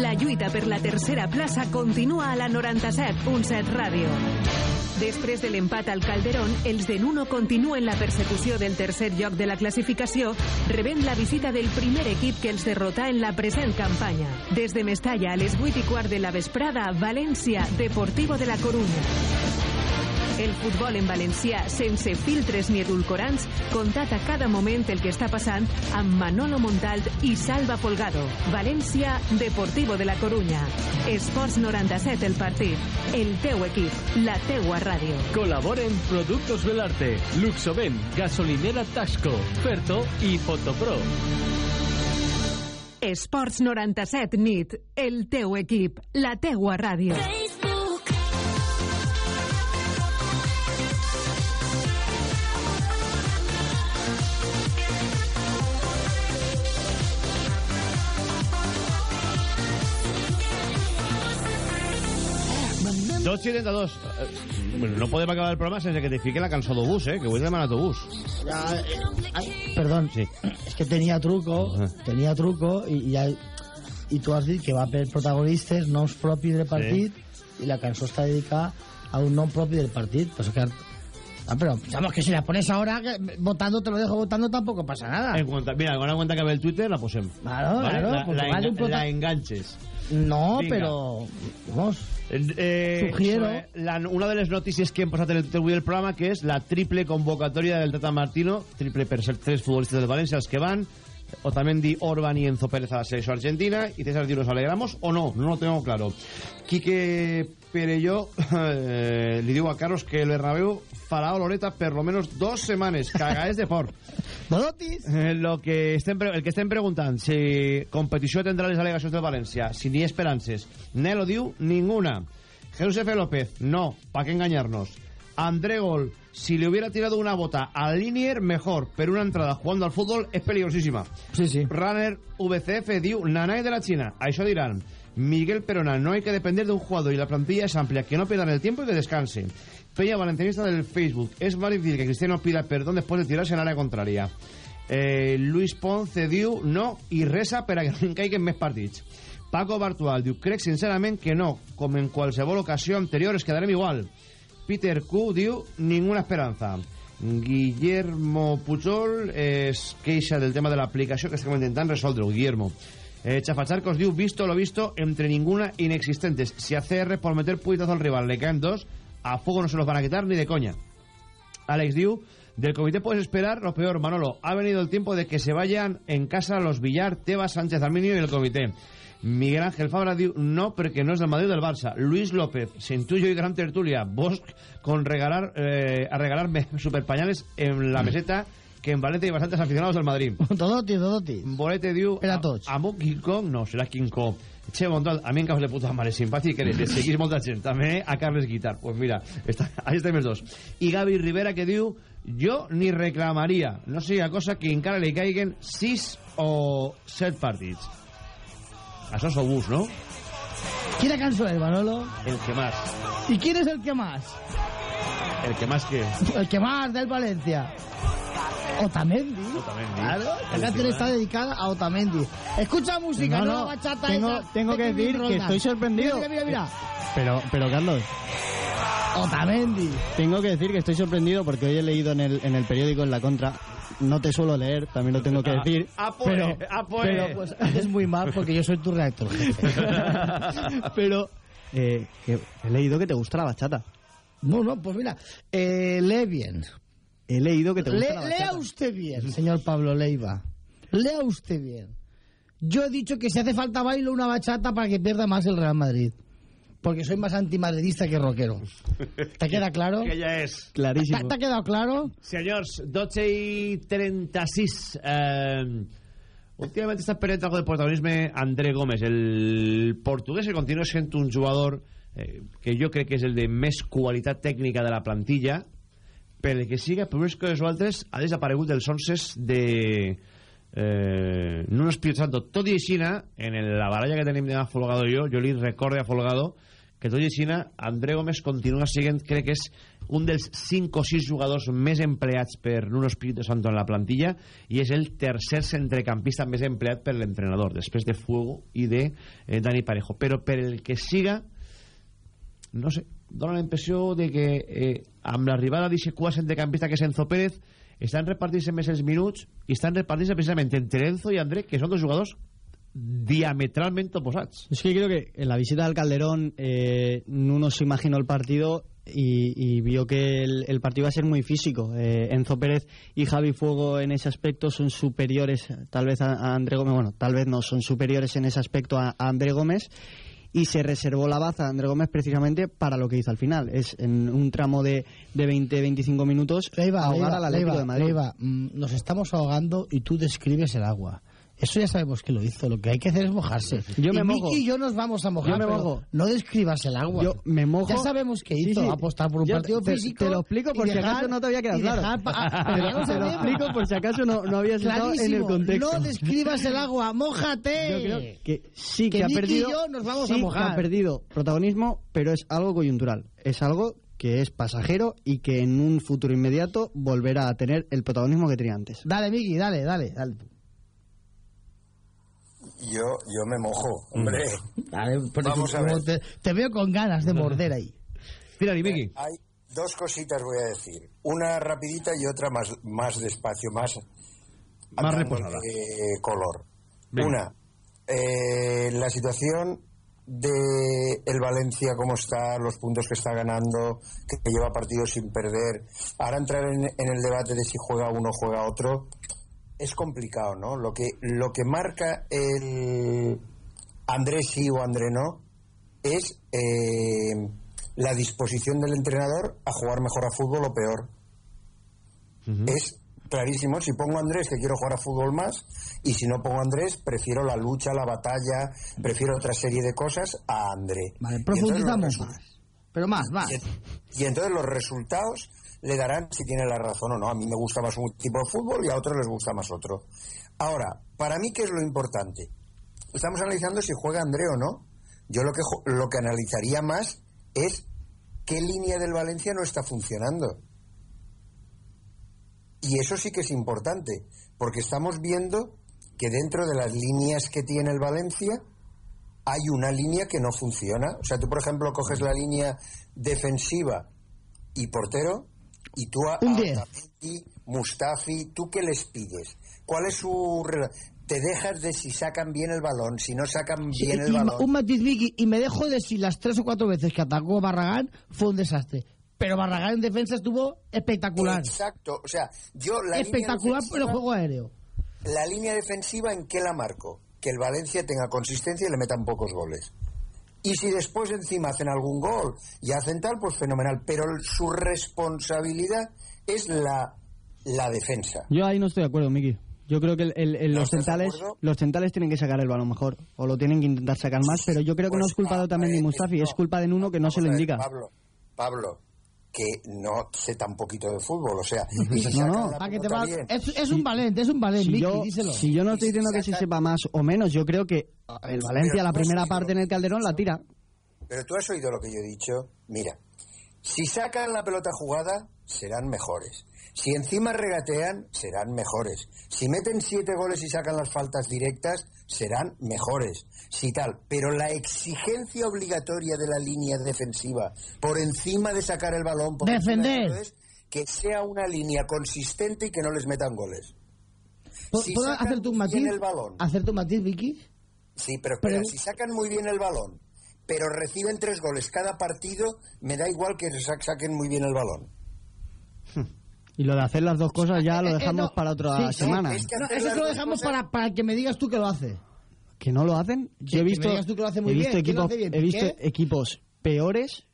La lluita per la tercera plaça continua a la 97.7 Ràdio. Després de l'empat al Calderón, els de Nuno continuen la persecució del tercer lloc de la classificació, rebent la visita del primer equip que els derrotà en la present campanya. Des de Mestalla a les 8 i quart de la vesprada, València, Deportivo de la Coruña. El futbol en valencià, sense filtres ni edulcorants, contat a cada moment el que està passant amb Manolo Montalt i Salva Folgado. València, Deportivo de la Coruña. Esports 97 el partit. El teu equip, la teua ràdio. Colaboren Productos Belarte, Luxoven, Gasolinera Tasco, Ferto y Fotopro. Esports 97 nit. El teu equip, la teua ràdio. Dos 72. Eh, bueno, no podem acabar el programa sense que te fique la cançó d'obús, eh? Que avui demana autobús. Ya, eh, ay, perdón, es que tenía truco, tenía truco y, y, ya- y tú has dicho que va a haber protagonistas, noms propis del partit y la canción está dedicada a un nom propi del partit. Pues que, ah, pero vamos que si la pones ahora que- votando, te lo dejo votando, tampoco pasa nada. En cuenta, mira, en cuenta que ve el Twitter, la posem. Claro, Vale? claro, La, la, enga- la enganches. No, Vinga. pero vamos. Eh, Sugiero- eh, la, una de les notícies que hem posat en el Twitter avui del programa que és la triple convocatòria del Tata Martino triple per ser tres futbolistes del València els que van o también di Orban y Enzo Pérez a la selección argentina y César Di, ¿nos alegramos o no? No lo tengo claro Quique Perelló eh, li diu a Carlos que el Bernabéu farà oloreta per lo menos dos setmanes cagaes de por Eh, lo que estem, el que estem preguntant si competició tindrà les al·legacions del València si ha esperances Nelo diu ninguna Jesús F. López no, ¿para qué engañarnos? André Gol si le hubiera tirado una bota al Linier mejor pero una entrada jugando al fútbol es peligrosísima sí, sí. Runner VCF diu Nanay de la China això diran Miguel Perona no hay que depender de un jugador y la plantilla es amplia que no pierdan el tiempo y que descansen. Peña Valencianista del Facebook es más difícil que Cristiano pida perdón después de tirarse en área contraria. Eh, Luis Ponce diu no i resa per a que no en caiguen més Paco Bartual diu crec sincerament que no com en qualsevol ocasió anterior es quedarem igual. Peter Q diu ninguna esperanza. Guillermo Pujol es queixa del tema de l'aplicació que estem intentant resoldre Guillermo eh, Chafacharcos diu visto lo visto entre ninguna inexistentes si a CR por meter puñetazo al rival le caen dos a fuego no se los van a quitar ni de coña Alex diu del comité puedes esperar lo peor, Manolo. Ha venido el tiempo de que se vayan en casa los Villar, Tebas, Sánchez Arminio y el comité. Miguel Ángel Fabra diu no perquè no és del Madrid del Barça. Luis López, Centullo y Gran Tertulia, Bosch con regalar, eh, a regalarme superpañales en la meseta que en Valencia hay bastantes aficionados del Madrid. Todoti, Todoti. Bolete diu... Era tots. A, a King Kong? No, serà King Kong. Che, Montal, a mi em caus de puta mare simpàtic que le seguís molta gent. També a Carles Guitar. Pues mira, està, ahí estem els dos. I Gavi Rivera que diu jo ni reclamaria, no seria cosa que encara li caiguen 6 o 7 partits. Això sou vos, no? ¿Quién cançó es, Manolo? El que más. ¿Y quién es el que más? El que más que... El que más del Valencia. Otamendi. Otamendi. Claro, la canción está dedicada a Otamendi. Escucha música, No, no, no, la bachata tengo- esa tengo que decir que estoy sorprendido. Mira, mira, mira. Pero, pero Carlos, Otamendi. tengo que decir que estoy sorprendido porque hoy he leído en el, en el periódico en la contra. No te suelo leer, también lo tengo que Ah, decir. ah, pues, pero, ah, pues. pero, Pues haces muy mal porque yo soy tu redactor. jefe. pero eh, que he leído que te gusta la bachata. No, no, pues mira, eh, lee bien. He leído que te gusta Le- la bachata. lea usted bien, señor Pablo Leiva. Lea usted bien. Yo he dicho que si hace falta bailo una bachata para que pierda más el Real Madrid. Porque soy más antimadridista que rockero. ¿Te queda claro? Que ja és. ¿Te, Clarísimo. te ha quedado claro? Senyors, 12 i 36. Eh, últimament està perdent algo de protagonisme André Gómez, el portuguès que continua sent un jugador eh, que jo crec que és el de més qualitat tècnica de la plantilla, per que siga, per unes coses o altres, ha desaparegut dels 11 de eh, Nuno Espíritu Santo. Tot i així, en el- la baralla que tenim de Folgado i jo, jo li recorde a Folgado que tot i així, André Gómez continua sent, crec que és un dels 5 o 6 jugadors més empleats per Nuno Espíritu Santo en la plantilla i és el tercer centrecampista més empleat per l'entrenador, després de Fuego i de eh, Dani Parejo. Però per el que siga, no sé, dona la impressió de que eh, amb l'arribada d'aquest quart centrecampista que és Enzo Pérez estan repartint-se més els minuts i estan repartint-se precisament entre Enzo i André que són dos jugadors diametralmente oposats Es que creo que en la visita al Calderón eh, Nuno se imaginó el partido y, vio que el, el partido iba a ser muy físico. Eh, Enzo Pérez y Javi Fuego en ese aspecto son superiores tal vez a, a André Gómez, bueno, tal vez no, son superiores en ese aspecto a, a André Gómez y se reservó la baza a André Gómez precisamente para lo que hizo al final. Es en un tramo de, de 20-25 minutos Leiva, ahogar Leiva, al Atlético Leiva, de Madrid. Leiva, mm, nos estamos ahogando y tú describes el agua. Eso ya sabemos que lo hizo. Lo que hay que hacer es mojarse. Yo y me Miki mojo. y yo nos vamos a mojar. Yo me pero mojo. No describas el agua. Yo me mojo. Ya sabemos que hizo sí. apostar por un Yo partido te- físico. Te lo explico por y si dejar- acaso no te había quedado y claro. ah, Te lo- te explico por si acaso no, no habías estado en el contexto. No describas el agua, Yo mójate. creo que sí que, Que ha Miki y perdido yo nos vamos sí a que mojar. ha perdido protagonismo pero es algo coyuntural es algo que es pasajero y que en un futuro inmediato volverá a tener el protagonismo que tenía antes Dale, Miki, dale, dale. dale. Yo, yo me mojo, hombre. Vamos a ver. Te, te veo con ganas de morder ahí. Tira, Miki. Hay dos cositas voy a decir. Una rapidita y otra más, más despacio, más... Más reposada. eh, color. Venga. Una, eh, la situación de el Valencia, cómo está, los puntos que está ganando, que lleva partidos sin perder. Ahora entrar en, en el debate de si juega uno o juega otro es complicado, ¿no? Lo que, lo que marca el Andrés sí o André no es eh, la disposición del entrenador a jugar mejor a fútbol o peor. Es clarísimo. Si pongo a Andrés, que quiero jugar a fútbol más, y si no pongo a Andrés, prefiero la lucha, la batalla, prefiero otra serie de cosas a André. Vale, profundizamos más. Pero más, más. y entonces los resultados le darán si tiene la razón o no. A mí me gusta más un tipo de fútbol y a otros les gusta más otro. Ahora, para mí, ¿qué es lo importante? Estamos analizando si juega André o no. Yo lo que, lo que analizaría más es qué línea del Valencia no está funcionando. Y eso sí que es importante, porque estamos viendo que dentro de las líneas que tiene el Valencia hay una línea que no funciona. O sea, tú, por ejemplo, coges la línea defensiva y portero y tú a, Un a 10. Otamendi, Mustafi, ¿tú qué les pides? ¿Cuál es su... Te dejas de si sacan bien el balón, si no sacan bien el balón. un matiz, Vicky, y me dejo de si las tres o cuatro veces que atacó Barragán fue un desastre. Pero Barragán en defensa estuvo espectacular. Exacto. O sea, yo la espectacular línea por el juego aéreo. La línea defensiva, ¿en qué la marco? Que el Valencia tenga consistencia y le metan pocos goles. Y si después encima hacen algún gol y hacen tal, pues fenomenal. Pero su responsabilidad es la la defensa. Yo ahí no estoy de acuerdo, Miki. Yo creo que el- el- el- ¿No los de centrales los centrales tienen que sacar el balón mejor o lo tienen que intentar sacar más, pero yo creo que no es culpa de Otamendi y Mustafi, es culpa de Nuno que no se lo indica. Pablo, Pablo, que no sé tan poquito de fútbol, o sea, y si No, no. que te es, es un valente, es un valente, Si yo, díselo. si yo no estoy diciendo que si sepa más o menos, yo creo que el Valencia la primera parte en el Calderón la tira. Pero tú has oído lo que yo he dicho. Mira, si sacan la pelota jugada, serán mejores. Si encima regatean, serán mejores. Si meten siete goles y sacan las faltas directas, serán mejores. Si tal. Pero la exigencia obligatoria de la línea defensiva, por encima de sacar el balón, por de Defender. todo es que sea una línea consistente y que no les metan goles. ¿Puedo Si puedo muy bien matiz? el balón. ¿Hacerte un matiz, Vicky? Sí, pero espera, Pero- si sacan muy bien el balón, pero reciben tres goles cada partido, me da igual que sa- saquen muy bien el balón. Y lo de hacer las dos cosas ya Eh, lo eh, dejamos no. para otra Sí, sí. semana. No, eso lo dejamos para, para que me digas tú que lo hace. ¿Que no lo hacen? Yo he visto, digas tú que lo hace muy he visto bien, ¿quién lo equipos, hace bien? he visto ¿Piqué? equipos peores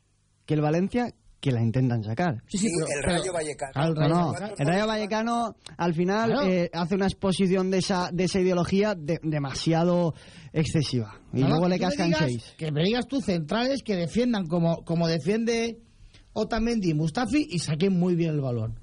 que el Valencia que la intentan sacar. Sí, el Rayo Vallecano. Claro, el Rayo no, Vallecano. el Rayo Vallecano al final Claro. eh, hace una exposición de esa, de esa ideología de- demasiado excesiva. Y luego le cascan seis. Que me digas tú centrales que defiendan como, como defiende Otamendi y Mustafi y saquen muy bien el balón.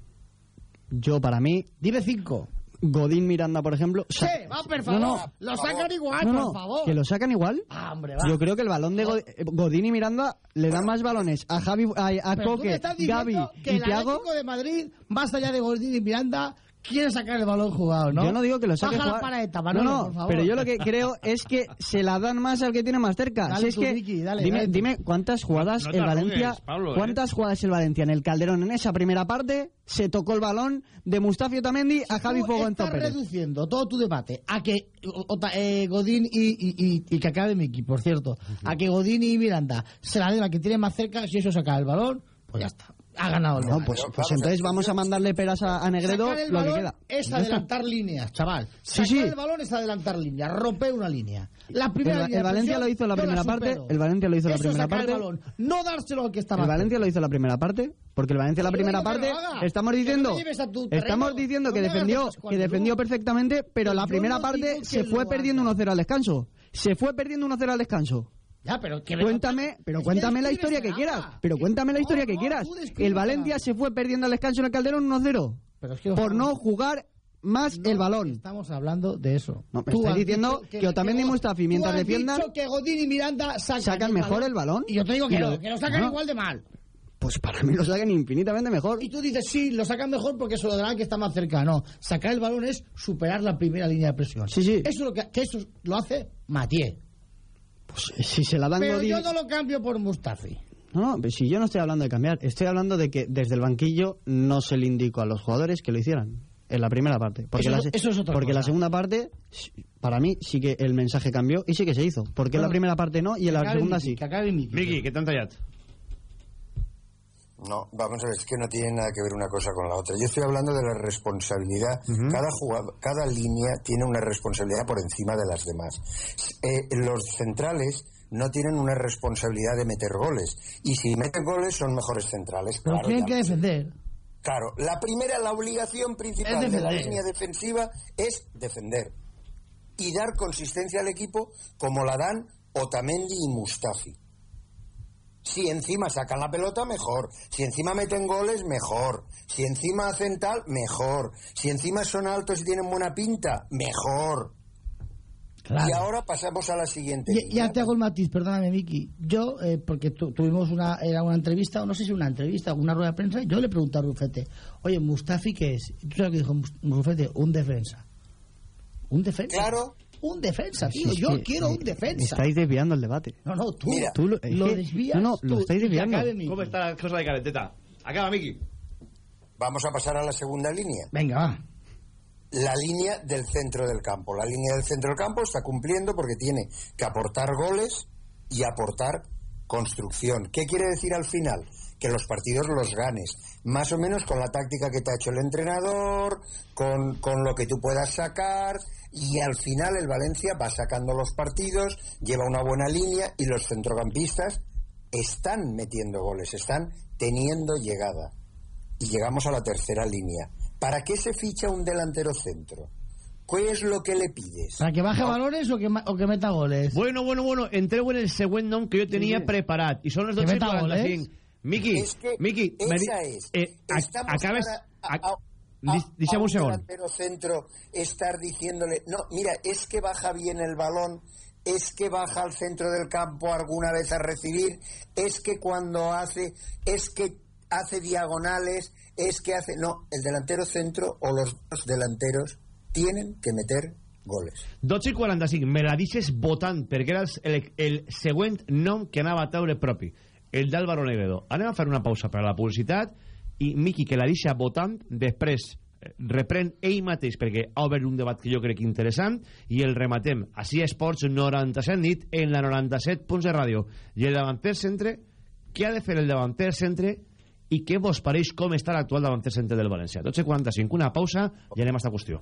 Yo, para mí, Dime cinco. Godín Miranda, por ejemplo... Sí, va, por No, favor. no. lo sacan igual, No, por no, favor. que lo sacan igual. Ah, hombre, va. Yo creo que el balón de God- eh, Godín y Miranda le dan más balones a Javi, a, a Coque, Gaby que y el Thiago. Atlético de Madrid, más allá de Gordín y Miranda, quiere sacar el balón jugado, ¿no? Yo no digo que lo saque Baja la paleta, No, Manolo, no, por favor. pero yo lo que creo es que se la dan más al que tiene más cerca. Dale Si es tú, que, Vicky, dale, dime, dale dime cuántas jugadas No el Valencia, Pablo, ¿eh? cuántas jugadas el Valencia en el Calderón en esa primera parte se tocó el balón de Mustafi Otamendi a Javi en estás Pérez. reduciendo todo tu debate a que Ota- eh, Godín y, y, y, y que acabe Miki, por cierto, a que Godín y Miranda se la den a que tiene más cerca, si eso saca el balón, pues ya está. Ha ganado el No, pues, pues entonces vamos a mandarle peras a, a Negredo Sacar el lo que queda. es está. adelantar líneas, chaval. Sí, Sacar sí. el balón es adelantar líneas, romper una línea. La primera El, línea el de Valencia presión, lo hizo en la yo primera parte. supero. El Valencia lo hizo en la Eso primera sacar el parte. balón, no dárselo al que estaba El Valencia lo hizo en la primera parte, porque el Valencia en la Yo primera que parte lo haga, estamos que no diciendo me lleves a tu terreno, estamos diciendo no que me hagas defendió que defendió perfectamente, pero la Yo primera no parte que se lo fue haga. perdiendo 1-0 al descanso. Se fue perdiendo 1-0 al descanso. Ya, pero que Cuéntame, pero que cuéntame la historia que quieras. Pero cuéntame la historia que quieras. El Valencia se fue perdiendo al descanso en el Calderón 1-0 Pero es que por no jugar más el balón. Estamos hablando de eso. No, me estás diciendo dicho que Otamendi y Mustafi, tú mientras has defiendan, dicho que Godín y Miranda sacan, sacan mejor el balón. Y yo te digo que lo- que lo sacan no. igual de mal. Pues para mí lo sacan infinitamente mejor. Y tú dices, sí, lo sacan mejor porque se lo darán que está más cerca. No, sacar el balón es superar la primera línea de presión. Sí, sí. Eso es lo que, que eso lo hace Matié. Pues si se la dan Pero Godín- yo no lo cambio por Mustafi. No, no, pero si yo no estoy hablando de cambiar, estoy hablando de que desde el banquillo no se le indicó a los jugadores que lo hicieran en la primera parte. Porque, Eso la, es- se- eso es otra porque cosa. la segunda parte, para mí, sí que el mensaje cambió y sí que se hizo. Porque en la primera parte no y en la segunda Miki, sí. Que acabe Miki. Miki, què t'han tallat? No, vamos a ver, es que no tiene nada que ver una cosa con la otra. Yo estoy hablando de la responsabilidad. cada, jugador, cada línea tiene una responsabilidad por encima de las demás. Eh, los centrales no tienen una responsabilidad de meter goles. Y si meten goles son mejores centrales. Pero claro, tienen que defender. Claro, la primera, la obligación principal de la línea defensiva es defender y dar consistencia al equipo como la dan Otamendi y Mustafi. Si encima sacan la pelota, mejor. Si encima meten goles, mejor. Si encima hacen tal, mejor. Si encima son altos y tienen buena pinta, mejor. Claro. Y ahora pasamos a la siguiente. Ya, línea. ya te hago el matiz, perdóname, Miki. Yo, eh, porque tu- tuvimos una, era una entrevista, o no sé si una entrevista una rueda de prensa, yo le pregunté a Rufete, oye, Mustafi, ¿qué es? ¿Tú sabes lo que dijo Rufete? Un defensa. ¿Un defensa? Claro. Un defensa, tío. Sí, yo sí, quiero un defensa. Estáis desviando el debate. No, no, tú, Mira, Tú lo, desvías. No, no, lo tú, estáis desviando. Com està la cosa de calenteta? Acaba, Miki. Vamos a pasar a la segunda línea. Venga, va. la línea del centro del campo. La línea del centro del campo está cumpliendo porque tiene que aportar goles y aportar construcción. ¿Qué quiere decir al final? Que los partidos los ganes, más o menos con la táctica que te ha hecho el entrenador, con, con lo que tú puedas sacar, y al final el Valencia va sacando los partidos, lleva una buena línea y los centrocampistas están metiendo goles, están teniendo llegada. Y llegamos a la tercera línea. ¿Para qué se ficha un delantero centro? ¿Qué es lo que le pides? ¿Para que baje valores o que, o que meta goles? Bueno, bueno, bueno, entrego en el següent nom que jo tenia Sí. preparat. I són les Que 12 i meta 45. Miki, Es que Miki, esa es. eh, acabes... para- a- a un centro estar diciéndole, no, mira, es que baja bien el balón, es que baja al centro del campo alguna vez a recibir, es que cuando hace, es que hace diagonales, es que hace... No, el delantero centro o los dos delanteros tienen que meter goles. 12 i 45, me la deixes votant perquè era el, el següent nom que anava a propi, el d'Álvaro Negredo. Anem a fer una pausa per a la publicitat i Miqui, que la deixa votant, després eh, reprèn ell mateix perquè ha obert un debat que jo crec interessant i el rematem. Així Esports 97 nit en la 97 punts de ràdio. I el davanter centre, què ha de fer el davanter centre i què vos pareix com està l'actual davanter centre del València? 12.45, una pausa i anem a esta qüestió.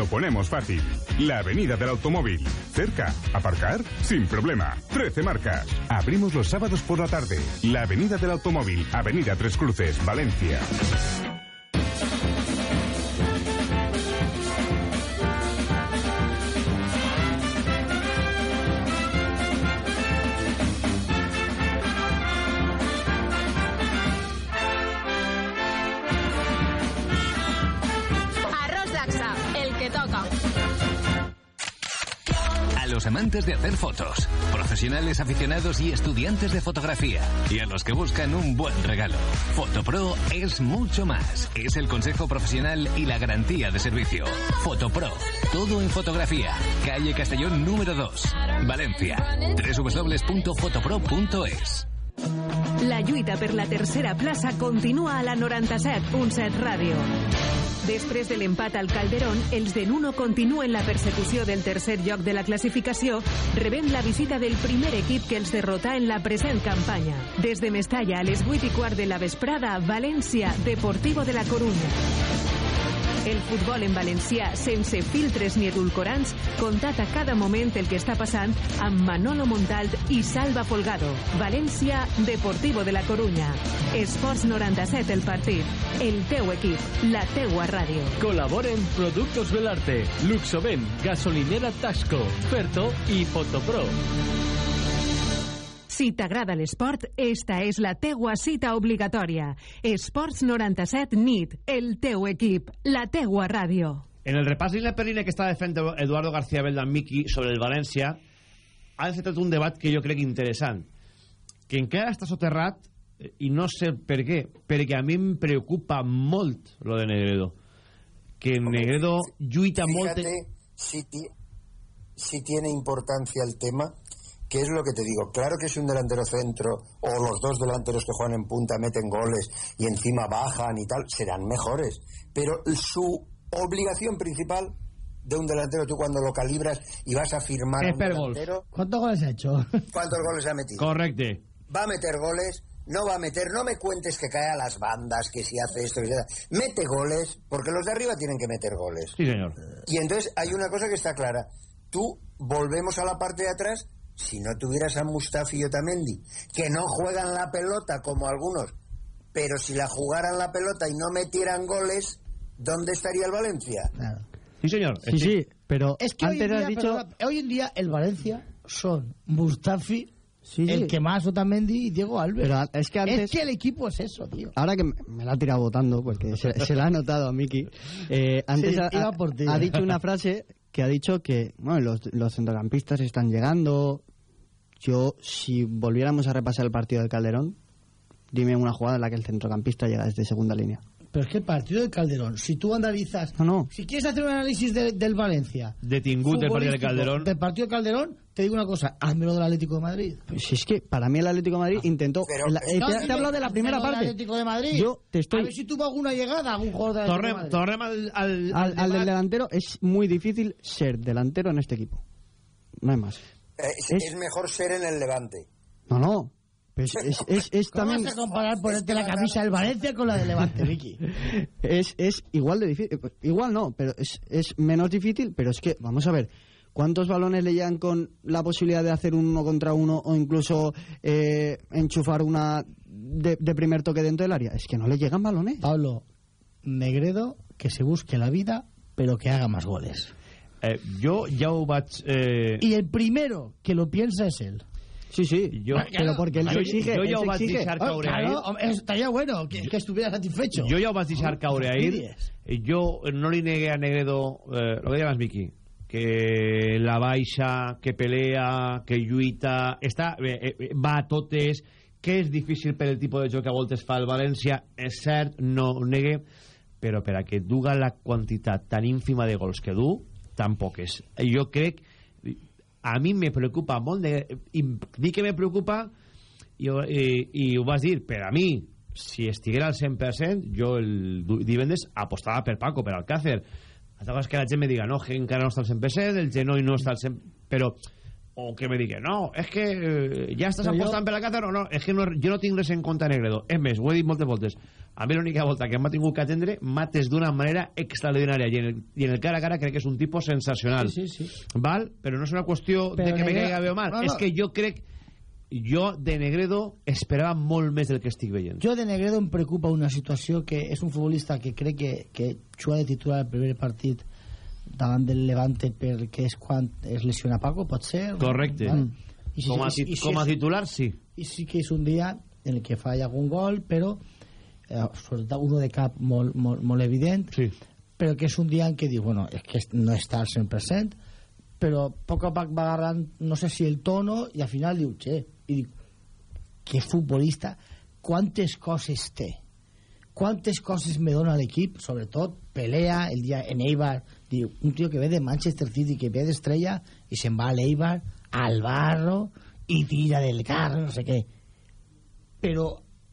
ponemos fácil. La Avenida del Automóvil. Cerca. ¿Aparcar? Sin problema. 13 marcas. Abrimos los sábados por la tarde. La Avenida del Automóvil. Avenida Tres Cruces, Valencia. Amantes de hacer fotos, profesionales aficionados y estudiantes de fotografía, y a los que buscan un buen regalo, Fotopro es mucho más. Es el consejo profesional y la garantía de servicio. Fotopro, todo en fotografía. Calle Castellón número 2, Valencia. www.fotopro.es. La lluita per la tercera plaça continua a la 97.7 Ràdio. Després de l'empat al Calderón, els de Nuno continuen la persecució del tercer lloc de la classificació, rebent la visita del primer equip que els derrotà en la present campanya. Des de Mestalla a les 8 i quart de la vesprada, València, Deportivo de la Coruña. El futbol en valencià, sense filtres ni edulcorants, contat a cada moment el que està passant amb Manolo Montalt i Salva Folgado. València, Deportivo de la Corunya. Esports 97 el partit. El teu equip, la teua ràdio. Colaboren Productos Belarte, Luxoven, Gasolinera Tasco, Ferto y Fotopro. Si t'agrada l'esport, esta és la teua cita obligatòria. Esports 97 NIT, el teu equip, la teua ràdio. En el repàs línia per línia que estava fent Eduardo García Belda amb Miki sobre el València, ha encetat un debat que jo crec interessant, que encara està soterrat, eh, i no sé per què, perquè a mi em preocupa molt lo de Negredo. Que Negredo lluita molt... Fíjate si, ti- si tiene importancia el tema, que es lo que te digo. Claro que si un delantero centro o los dos delanteros que juegan en punta meten goles y encima bajan y tal, serán mejores. Pero su obligación principal de un delantero, tú cuando lo calibras y vas a firmar un delantero, ¿Cuántos goles ha hecho? ¿cuántos goles ha metido? Correcte. va a meter goles, no va a meter, no me cuentes que cae a las bandas, que si hace esto, que si hace- mete goles, porque los de arriba tienen que meter goles. Sí, señor. Y entonces hay una cosa que está clara, tú volvemos a la parte de atrás, si no tuvieras a Mustafi y Otamendi, que no juegan la pelota como algunos, pero si la jugaran la pelota y no metieran goles, ¿dónde estaría el Valencia? Sí, señor. Sí, sí, pero Es que hoy antes en, has dicho... perdona, hoy en día el Valencia son Mustafi, Sí, sí. el que más Otamendi y Diego Alves. Pero es que antes- Es que el equipo es eso, tío. Ahora que me la ha tirado votando, porque se, se la ha notado a Miki, eh, antes ha dicho una frase que ha dicho que bueno, los, los centrocampistas están llegando. Yo, si volviéramos a repasar el partido del Calderón, dime una jugada en la que el centrocampista llega desde segunda línea. Pero es que el partido del Calderón, si tú analizas, No, no. si quieres hacer un análisis de- del Valencia, Detingut del partido del Calderón. del partido del Calderón, te digo una cosa, hazme lo del Atlético de Madrid. Pues es que para mí el Atlético de Madrid intentó. la- eh, No, te, te hablo de la primera parte. Atlético de Madrid. Yo te estoy. A ver si tuvo alguna llegada, algún jugador del Atlético de Madrid. Tornem, tornem al, al, Al, al del delantero es muy difícil ser delantero en este equipo. No hay más. Eh, es, es mejor ser en el Levante. No, no. Pues es, es, es ¿Cómo también. vas a comparar ponerte la camisa del Valencia con la del Levante, Vicky? es, es igual de difícil. Igual no, pero es, es menos difícil. Pero es que, vamos a ver, ¿cuántos balones le llegan con la posibilidad de hacer un uno contra uno o incluso eh, enchufar una de, de primer toque dentro del área? Es que no le llegan balones. Pablo, Negredo, que se busque la vida, pero que haga más goles. Eh, jo ja ho vaig... Eh... Y el primero que lo piensa es él. Sí, sí, Jo, pero porque él jo, se exige. jo él ja ho se vaig exige. deixar Oh, caure claro, ahir. hombre, estaría bueno que, que estuviera satisfecho. Jo ja ho vaig deixar caure No ahir. fastidies. Jo no li negué a Negredo eh, lo que deia abans Miqui que la baixa, que pelea, que lluita, està, eh, eh, va a totes, que és difícil per el tipus de joc que a voltes fa el València, és cert, no ho negue, però per a que duga la quantitat tan ínfima de gols que du, tampoc és. Jo crec, a mi me preocupa molt, de, i que me preocupa, i, i, i ho vas dir, per a mi, si estiguera al 100%, jo el divendres apostava per Paco, per Alcácer. Altra cosa és que la gent me diga, no, que encara no està al 100%, el genoll no està al 100%, però o que me digui, no, és que eh, ja estàs jo- apostant per Alcácer o no, és que no, jo no tinc res en compte Negredo. És més, ho he dit moltes voltes, a mi l'única volta que m'ha tingut que atendre mates d'una manera extraordinària i en, el, i en el cara a cara crec que és un tipus sensacional. Sí, sí, sí. Val? Però no és una qüestió de Però que me Negredo- caiga bé o mal, No, no. és que jo crec jo de Negredo esperava molt més del que estic veient. Jo de Negredo em preocupa una situació que és un futbolista que crec que, que juga de titular el primer partit davant del Levante perquè és quan es lesiona Paco, pot ser? Correcte. I com, a, i tit- si com a titular, sí. i sí que és un dia en el que falla algun gol, però eh, sobretot uno de cap molt, molt, molt evident, sí. però que és un dia en què diu, bueno, és que no està al 100%, però a poc a poc va agarrant, no sé si el tono, i al final diu, che, i dic, que futbolista, quantes coses té? Quantes coses me dona l'equip, sobretot pelea el dia en Eibar, un tio que ve de Manchester City, que ve d'estrella, i se'n va a l'Eibar, al barro, i tira del carro, no sé què. Però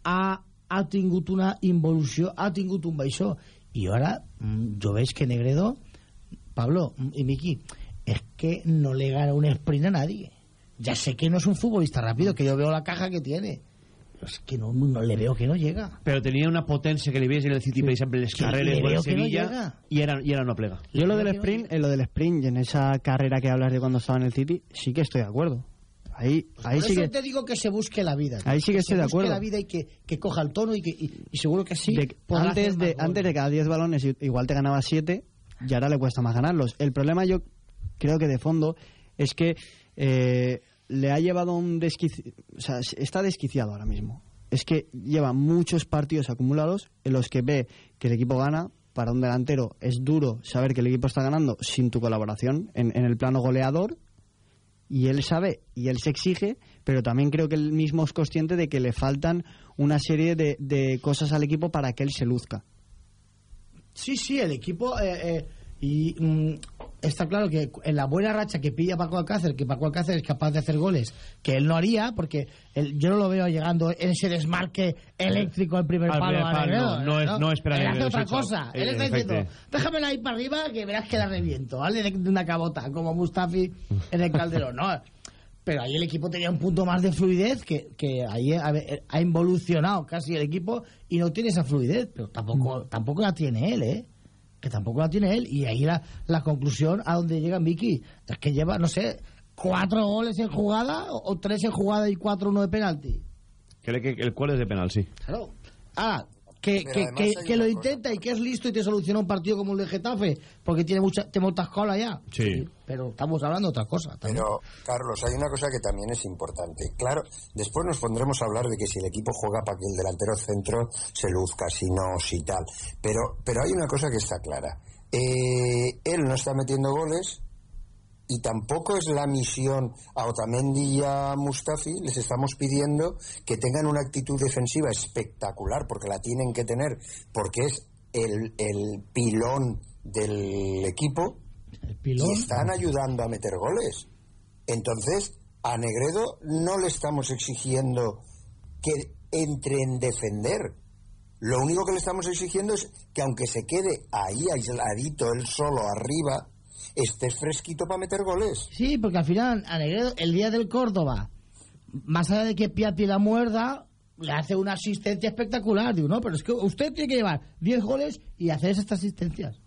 ha, ha tingut una involució, ha tingut un baixó. I ara mm, jo veig que Negredo, Pablo mm, i Miki, es que no le gana un sprint a nadie. Ya sé que no es un futbolista rápido, que yo veo la caja que tiene. Pero es que no, no le veo que no llega. Però tenia una potència que li veies en el City, per exemple, les Que carreres le o el veo que no Sevilla, llega. i, ara, i ara no plega. Yo lo del sprint, en lo del sprint y en esa carrera que hablas de cuando estaba en el City, sí que estoy de acuerdo. Ahí, ahí Por sí eso que... te digo que se busque la vida. Ahí sí que se estoy de busque acuerdo. la vida y que, que coja el tono y, que, y, y seguro que sí. de- antes, de, antes de cada 10 balones igual te ganaba 7 y ahora le cuesta más ganarlos. El problema yo creo que de fondo es que eh, le ha llevado un desquici... O sea, está desquiciado ahora mismo. Es que lleva muchos partidos acumulados en los que ve que el equipo gana. Para un delantero es duro saber que el equipo está ganando sin tu colaboración en, en el plano goleador. Y él sabe y él se exige, pero también creo que él mismo es consciente de que le faltan una serie de, de cosas al equipo para que él se luzca. Sí, sí, el equipo. eh, eh, y mm, está claro que en la buena racha que pilla Paco Alcácer, que Paco Alcácer es capaz de hacer goles, que él no haría, porque él- yo no lo veo llegando en ese desmarque eléctrico al primer Al palo. primer no, no es- no es para Él hace otra cosa. Él está En diciendo, déjamela ahí para arriba que verás que la reviento, ¿vale? De, de una cabota, como Mustafi en el Calderón, ¿no? Pero ahí el equipo tenía un punto más de fluidez que, que ahí ha, ha involucionado casi el equipo y no tiene esa fluidez, pero tampoco, tampoco la tiene él, ¿eh? Que tampoco la tiene él. Y ahí la, la conclusión a donde llega Miki es que lleva, no sé, cuatro goles en jugada o, o tres en jugada y cuatro uno de penalti. Crec que el qual és de penal, sí. Claro. Ah, que, que, que, lo cosa. intenta y que es listo y te soluciona un partido como el de Getafe porque tiene mucha, te montas cola ya. Sí. Pero estamos hablando de otra cosa. también. Pero, Carlos, hay una cosa que también es importante. Claro, después nos pondremos a hablar de que si el equipo juega para que el delantero centro se luzca, si no, si tal. Pero, pero hay una cosa que está clara. Eh, él no está metiendo goles y tampoco es la misión a Otamendi y a Mustafi. Les estamos pidiendo que tengan una actitud defensiva espectacular, porque la tienen que tener, porque es el, el pilón del equipo pilón. y están ayudando a meter goles. Entonces, a Negredo no le estamos exigiendo que entre en defender. Lo único que le estamos exigiendo es que aunque se quede ahí aisladito, él solo arriba, estés fresquito para meter goles. Sí, porque al final Negredo, el día del Córdoba, más allá de que Piatti la muerda, le hace una asistencia espectacular. Digo, no, pero es que usted tiene que llevar 10 goles y hacer estas asistencias.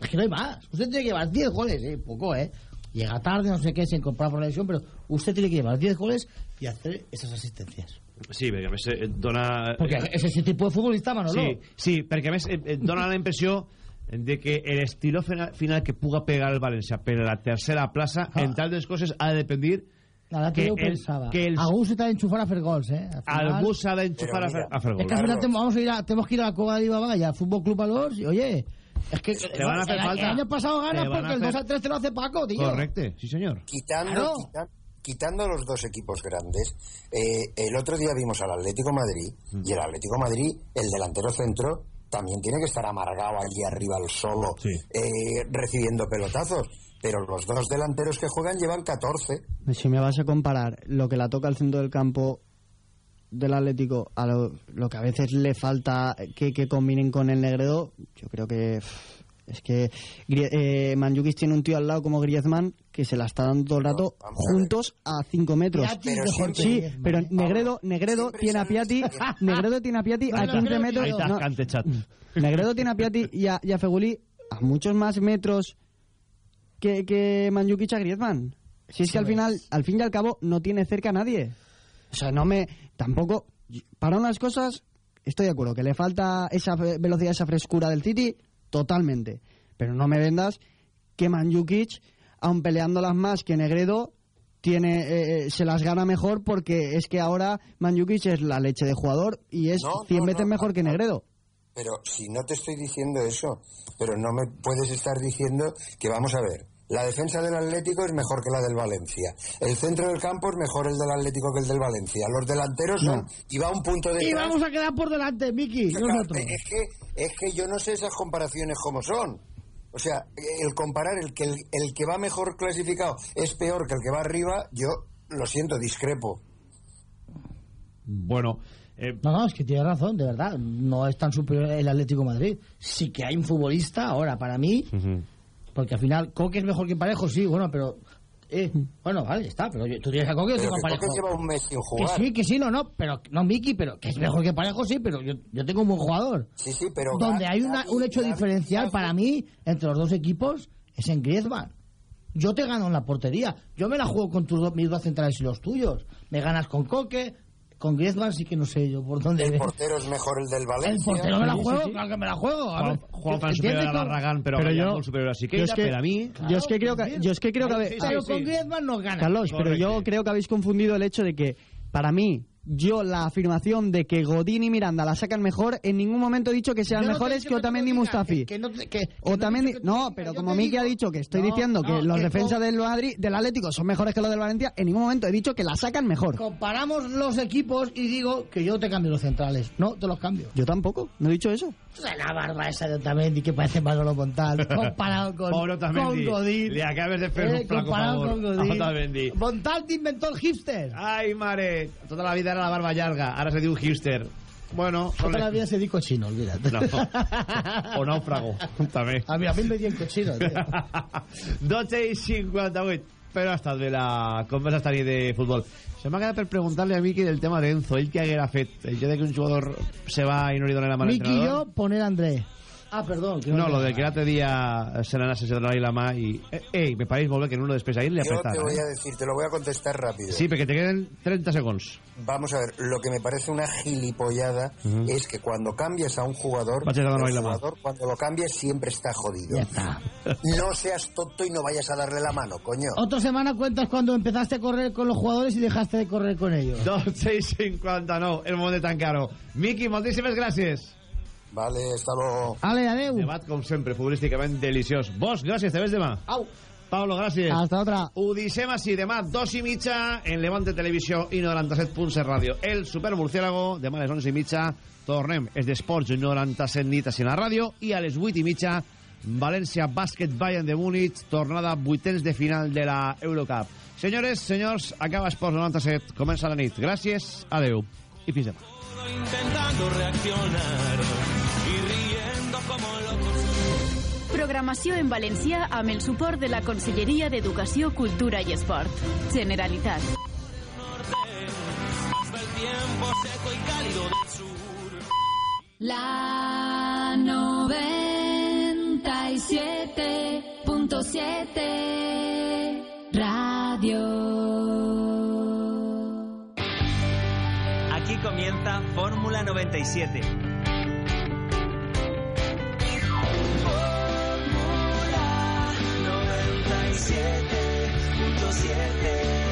Es que no hay más. Usted tiene que llevar 10 goles, ¿eh? Poco, ¿eh? Llega tarde, no sé qué, se incorpora por la lesión, pero usted tiene que llevar 10 goles y hacer esas asistencias. Sí, perquè a més eh, dona... Porque es ese tipo de futbolista, Manolo. Sí, sí, perquè a més eh, eh, dona la impressió de que el estilo final, final que puga pegar el València per a la tercera plaça, Ah. entre altres coses, ha de depender Nada, que, que yo el- pensaba. que el- Algú se está a enchufar a hacer gols, ¿eh? Al final- algú s'ha d'enxufar a, fer, a fer Es gol. que al final tenemos, vamos a ir a, tenemos que ir a la Cueva de Ibaba y al Fútbol Club Valors y, oye, es que Te van a hacer el, falta. el año pasado ganas Te porque el hacer- 2 a 3 te lo hace Paco, tío. Correcte, sí senyor. Quitando, Claro. quita- quitando los dos equipos grandes, eh, el otro día vimos al Atlético Madrid y el Atlético Madrid, el delantero centro, también tiene que estar amargado allí arriba al solo, eh, recibiendo pelotazos. Pero los dos delanteros que juegan llevan 14. Si me vas a comparar lo que la toca al centro del campo del Atlético a lo, lo que a veces le falta que, que combinen con el Negredo, yo creo que pff, es que Grie- eh, tiene un tío al lado como Griezmann que se la está dando todo el rato juntos a 5 metros. Sí, pero. Negredo, Negredo tiene a Piatti, Negredo tiene a Piatti a Bueno, 15 creo metros. que Ahí estás, no, cante chat. Negredo tiene a Piatti y a, y a Feguli a muchos más metros que, que Mandzukic a Griezmann. Si es que al final, al fin y al cabo, no tiene cerca a nadie. O sea, no me... Tampoco... Para unas cosas, estoy de acuerdo. Que le falta esa velocidad, esa frescura del City, totalmente. Pero no me vendas que Mandzukic, aun peleándolas más que Negredo, tiene, eh, eh, se las gana mejor porque es que ahora Mandzukic es la leche de jugador y es No, 100 no, veces no, mejor que Negredo. Pero si no te estoy diciendo eso, pero no me puedes estar diciendo que vamos a ver. La defensa del Atlético es mejor que la del Valencia. El centro del campo es mejor el del Atlético que el del Valencia. Los delanteros son... Y va un punto de... Y vamos a quedar por delante, Miki, nosotros. Es que, es que yo no sé esas comparaciones cómo son. O sea, el comparar el que, el, el que va mejor clasificado es peor que el que va arriba, yo lo siento, discrepo. Bueno, eh, No, no, es que tiene razón, de verdad. No es tan superior el Atlético de Madrid. Sí que hay un futbolista ahora, para mí, porque al final Coque es mejor que Parejo, sí, bueno, pero... eh, bueno, vale, está, pero yo- tú tienes a Coque yo tengo a que Parejo. Lleva un mes sin Que jugar. sí, que sí, no, no, pero no Miki, pero que es mejor que Parejo, sí, pero yo, yo tengo un buen jugador. Sí, sí, pero... Donde Gavi- hay una- un hecho Gavi- diferencial para mí entre los dos equipos es en Griezmann. Yo te gano en la portería. Yo me la juego con tus dos, mis dos centrales y los tuyos. Me ganas con Coque, con Griezmann sí que no sé yo por dónde. El portero es mejor el del Valencia. El portero me la Sí, sí, juego, sí. claro que me la juego. A ver, Juan, superior ¿entiendes a? Barragán, pero, Pero yo- superior a yo Siqueira, es que- per a mí... yo es que creo que yo es que creo que habe- Pero con Griezmann no gana. Carlos, pero yo creo que habéis confundido el hecho de que para mí yo la afirmación de que Godín y Miranda la sacan mejor en ningún momento he dicho que sean no mejores que Otamendi y Mustafi. que- que no Otamendi, no, pero como Miki ha dicho que estoy No, diciendo que los defensas del Madrid, del Atlético son mejores que los del Valencia, en ningún momento he dicho que la sacan mejor. Comparamos los equipos y digo que yo te cambio los centrales. No, te los cambio. Yo tampoco, no he dicho eso. La barba esa de Otamendi que parece Manolo Montal comparado con, con Godín. le acabes de fer Eh, un flaco comparado favor con Godín. Montal te inventó el hipster. Ai, mare, tota la vida era la barba llarga, ara se diu hipster. Bueno, Toda la vida se di cochino, olvídate. No. o náufrago, també. A mí, a mí me dien cochino, tío. 12 i 58. Però ha estat bé la conversa esta nit de futbol. Se m'ha quedat per preguntar-li a Miki del tema d'Enzo. Ell què haguera fet? El fet de que un jugador se va i no li dona la mà a Miki y l'entrenador? yo, poner a André. Ah, perdón. que No, lo me- de que l'altre dia se n'anà sense donar-li la mà i... Eh, Ei, me pareix molt bé que en uno després ahir li Yo apretara. te voy eh? a decir, te lo voy a contestar rápido. Sí, perquè te queden 30 segons. Vamos a ver, lo que me parece una gilipollada Ujú. es que cuando cambias a un jugador, Vaig a el la jugador cuando lo cambias siempre está jodido. Ya está. No seas tonto y no vayas a darle la mano, coño. Otra semana cuentas cuando empezaste a correr con los jugadores y dejaste de correr con ellos. 12 i 59, el moment de tancar-ho. Miki, moltíssimes gràcies. Vale, hasta luego. Ale, adeu. Debat, com sempre, futbolísticament deliciós. Vos, gràcies, te ves demà. Au. Pablo, gràcies. Hasta otra. Ho deixem així, demà, dos i mitja, en Levante Televisió i 97.7 Ràdio. El Super Murciélago, demà a les 11 i mitja, tornem. És d'Esports 97 nit a la ràdio i a les 8 i mitja València Bàsquet Bayern de Múnich, tornada vuitens de final de la Eurocup. Senyores, senyors, acaba Esports 97, comença la nit. Gràcies, adeu i fins demà. Intentando reaccionar y riendo como locos. Programació en valencià amb el suport de la Conselleria d'Educació, Cultura i Esport. Generalitat. La 97.7 Radio. Comienza Fórmula 97. Fórmula 97.7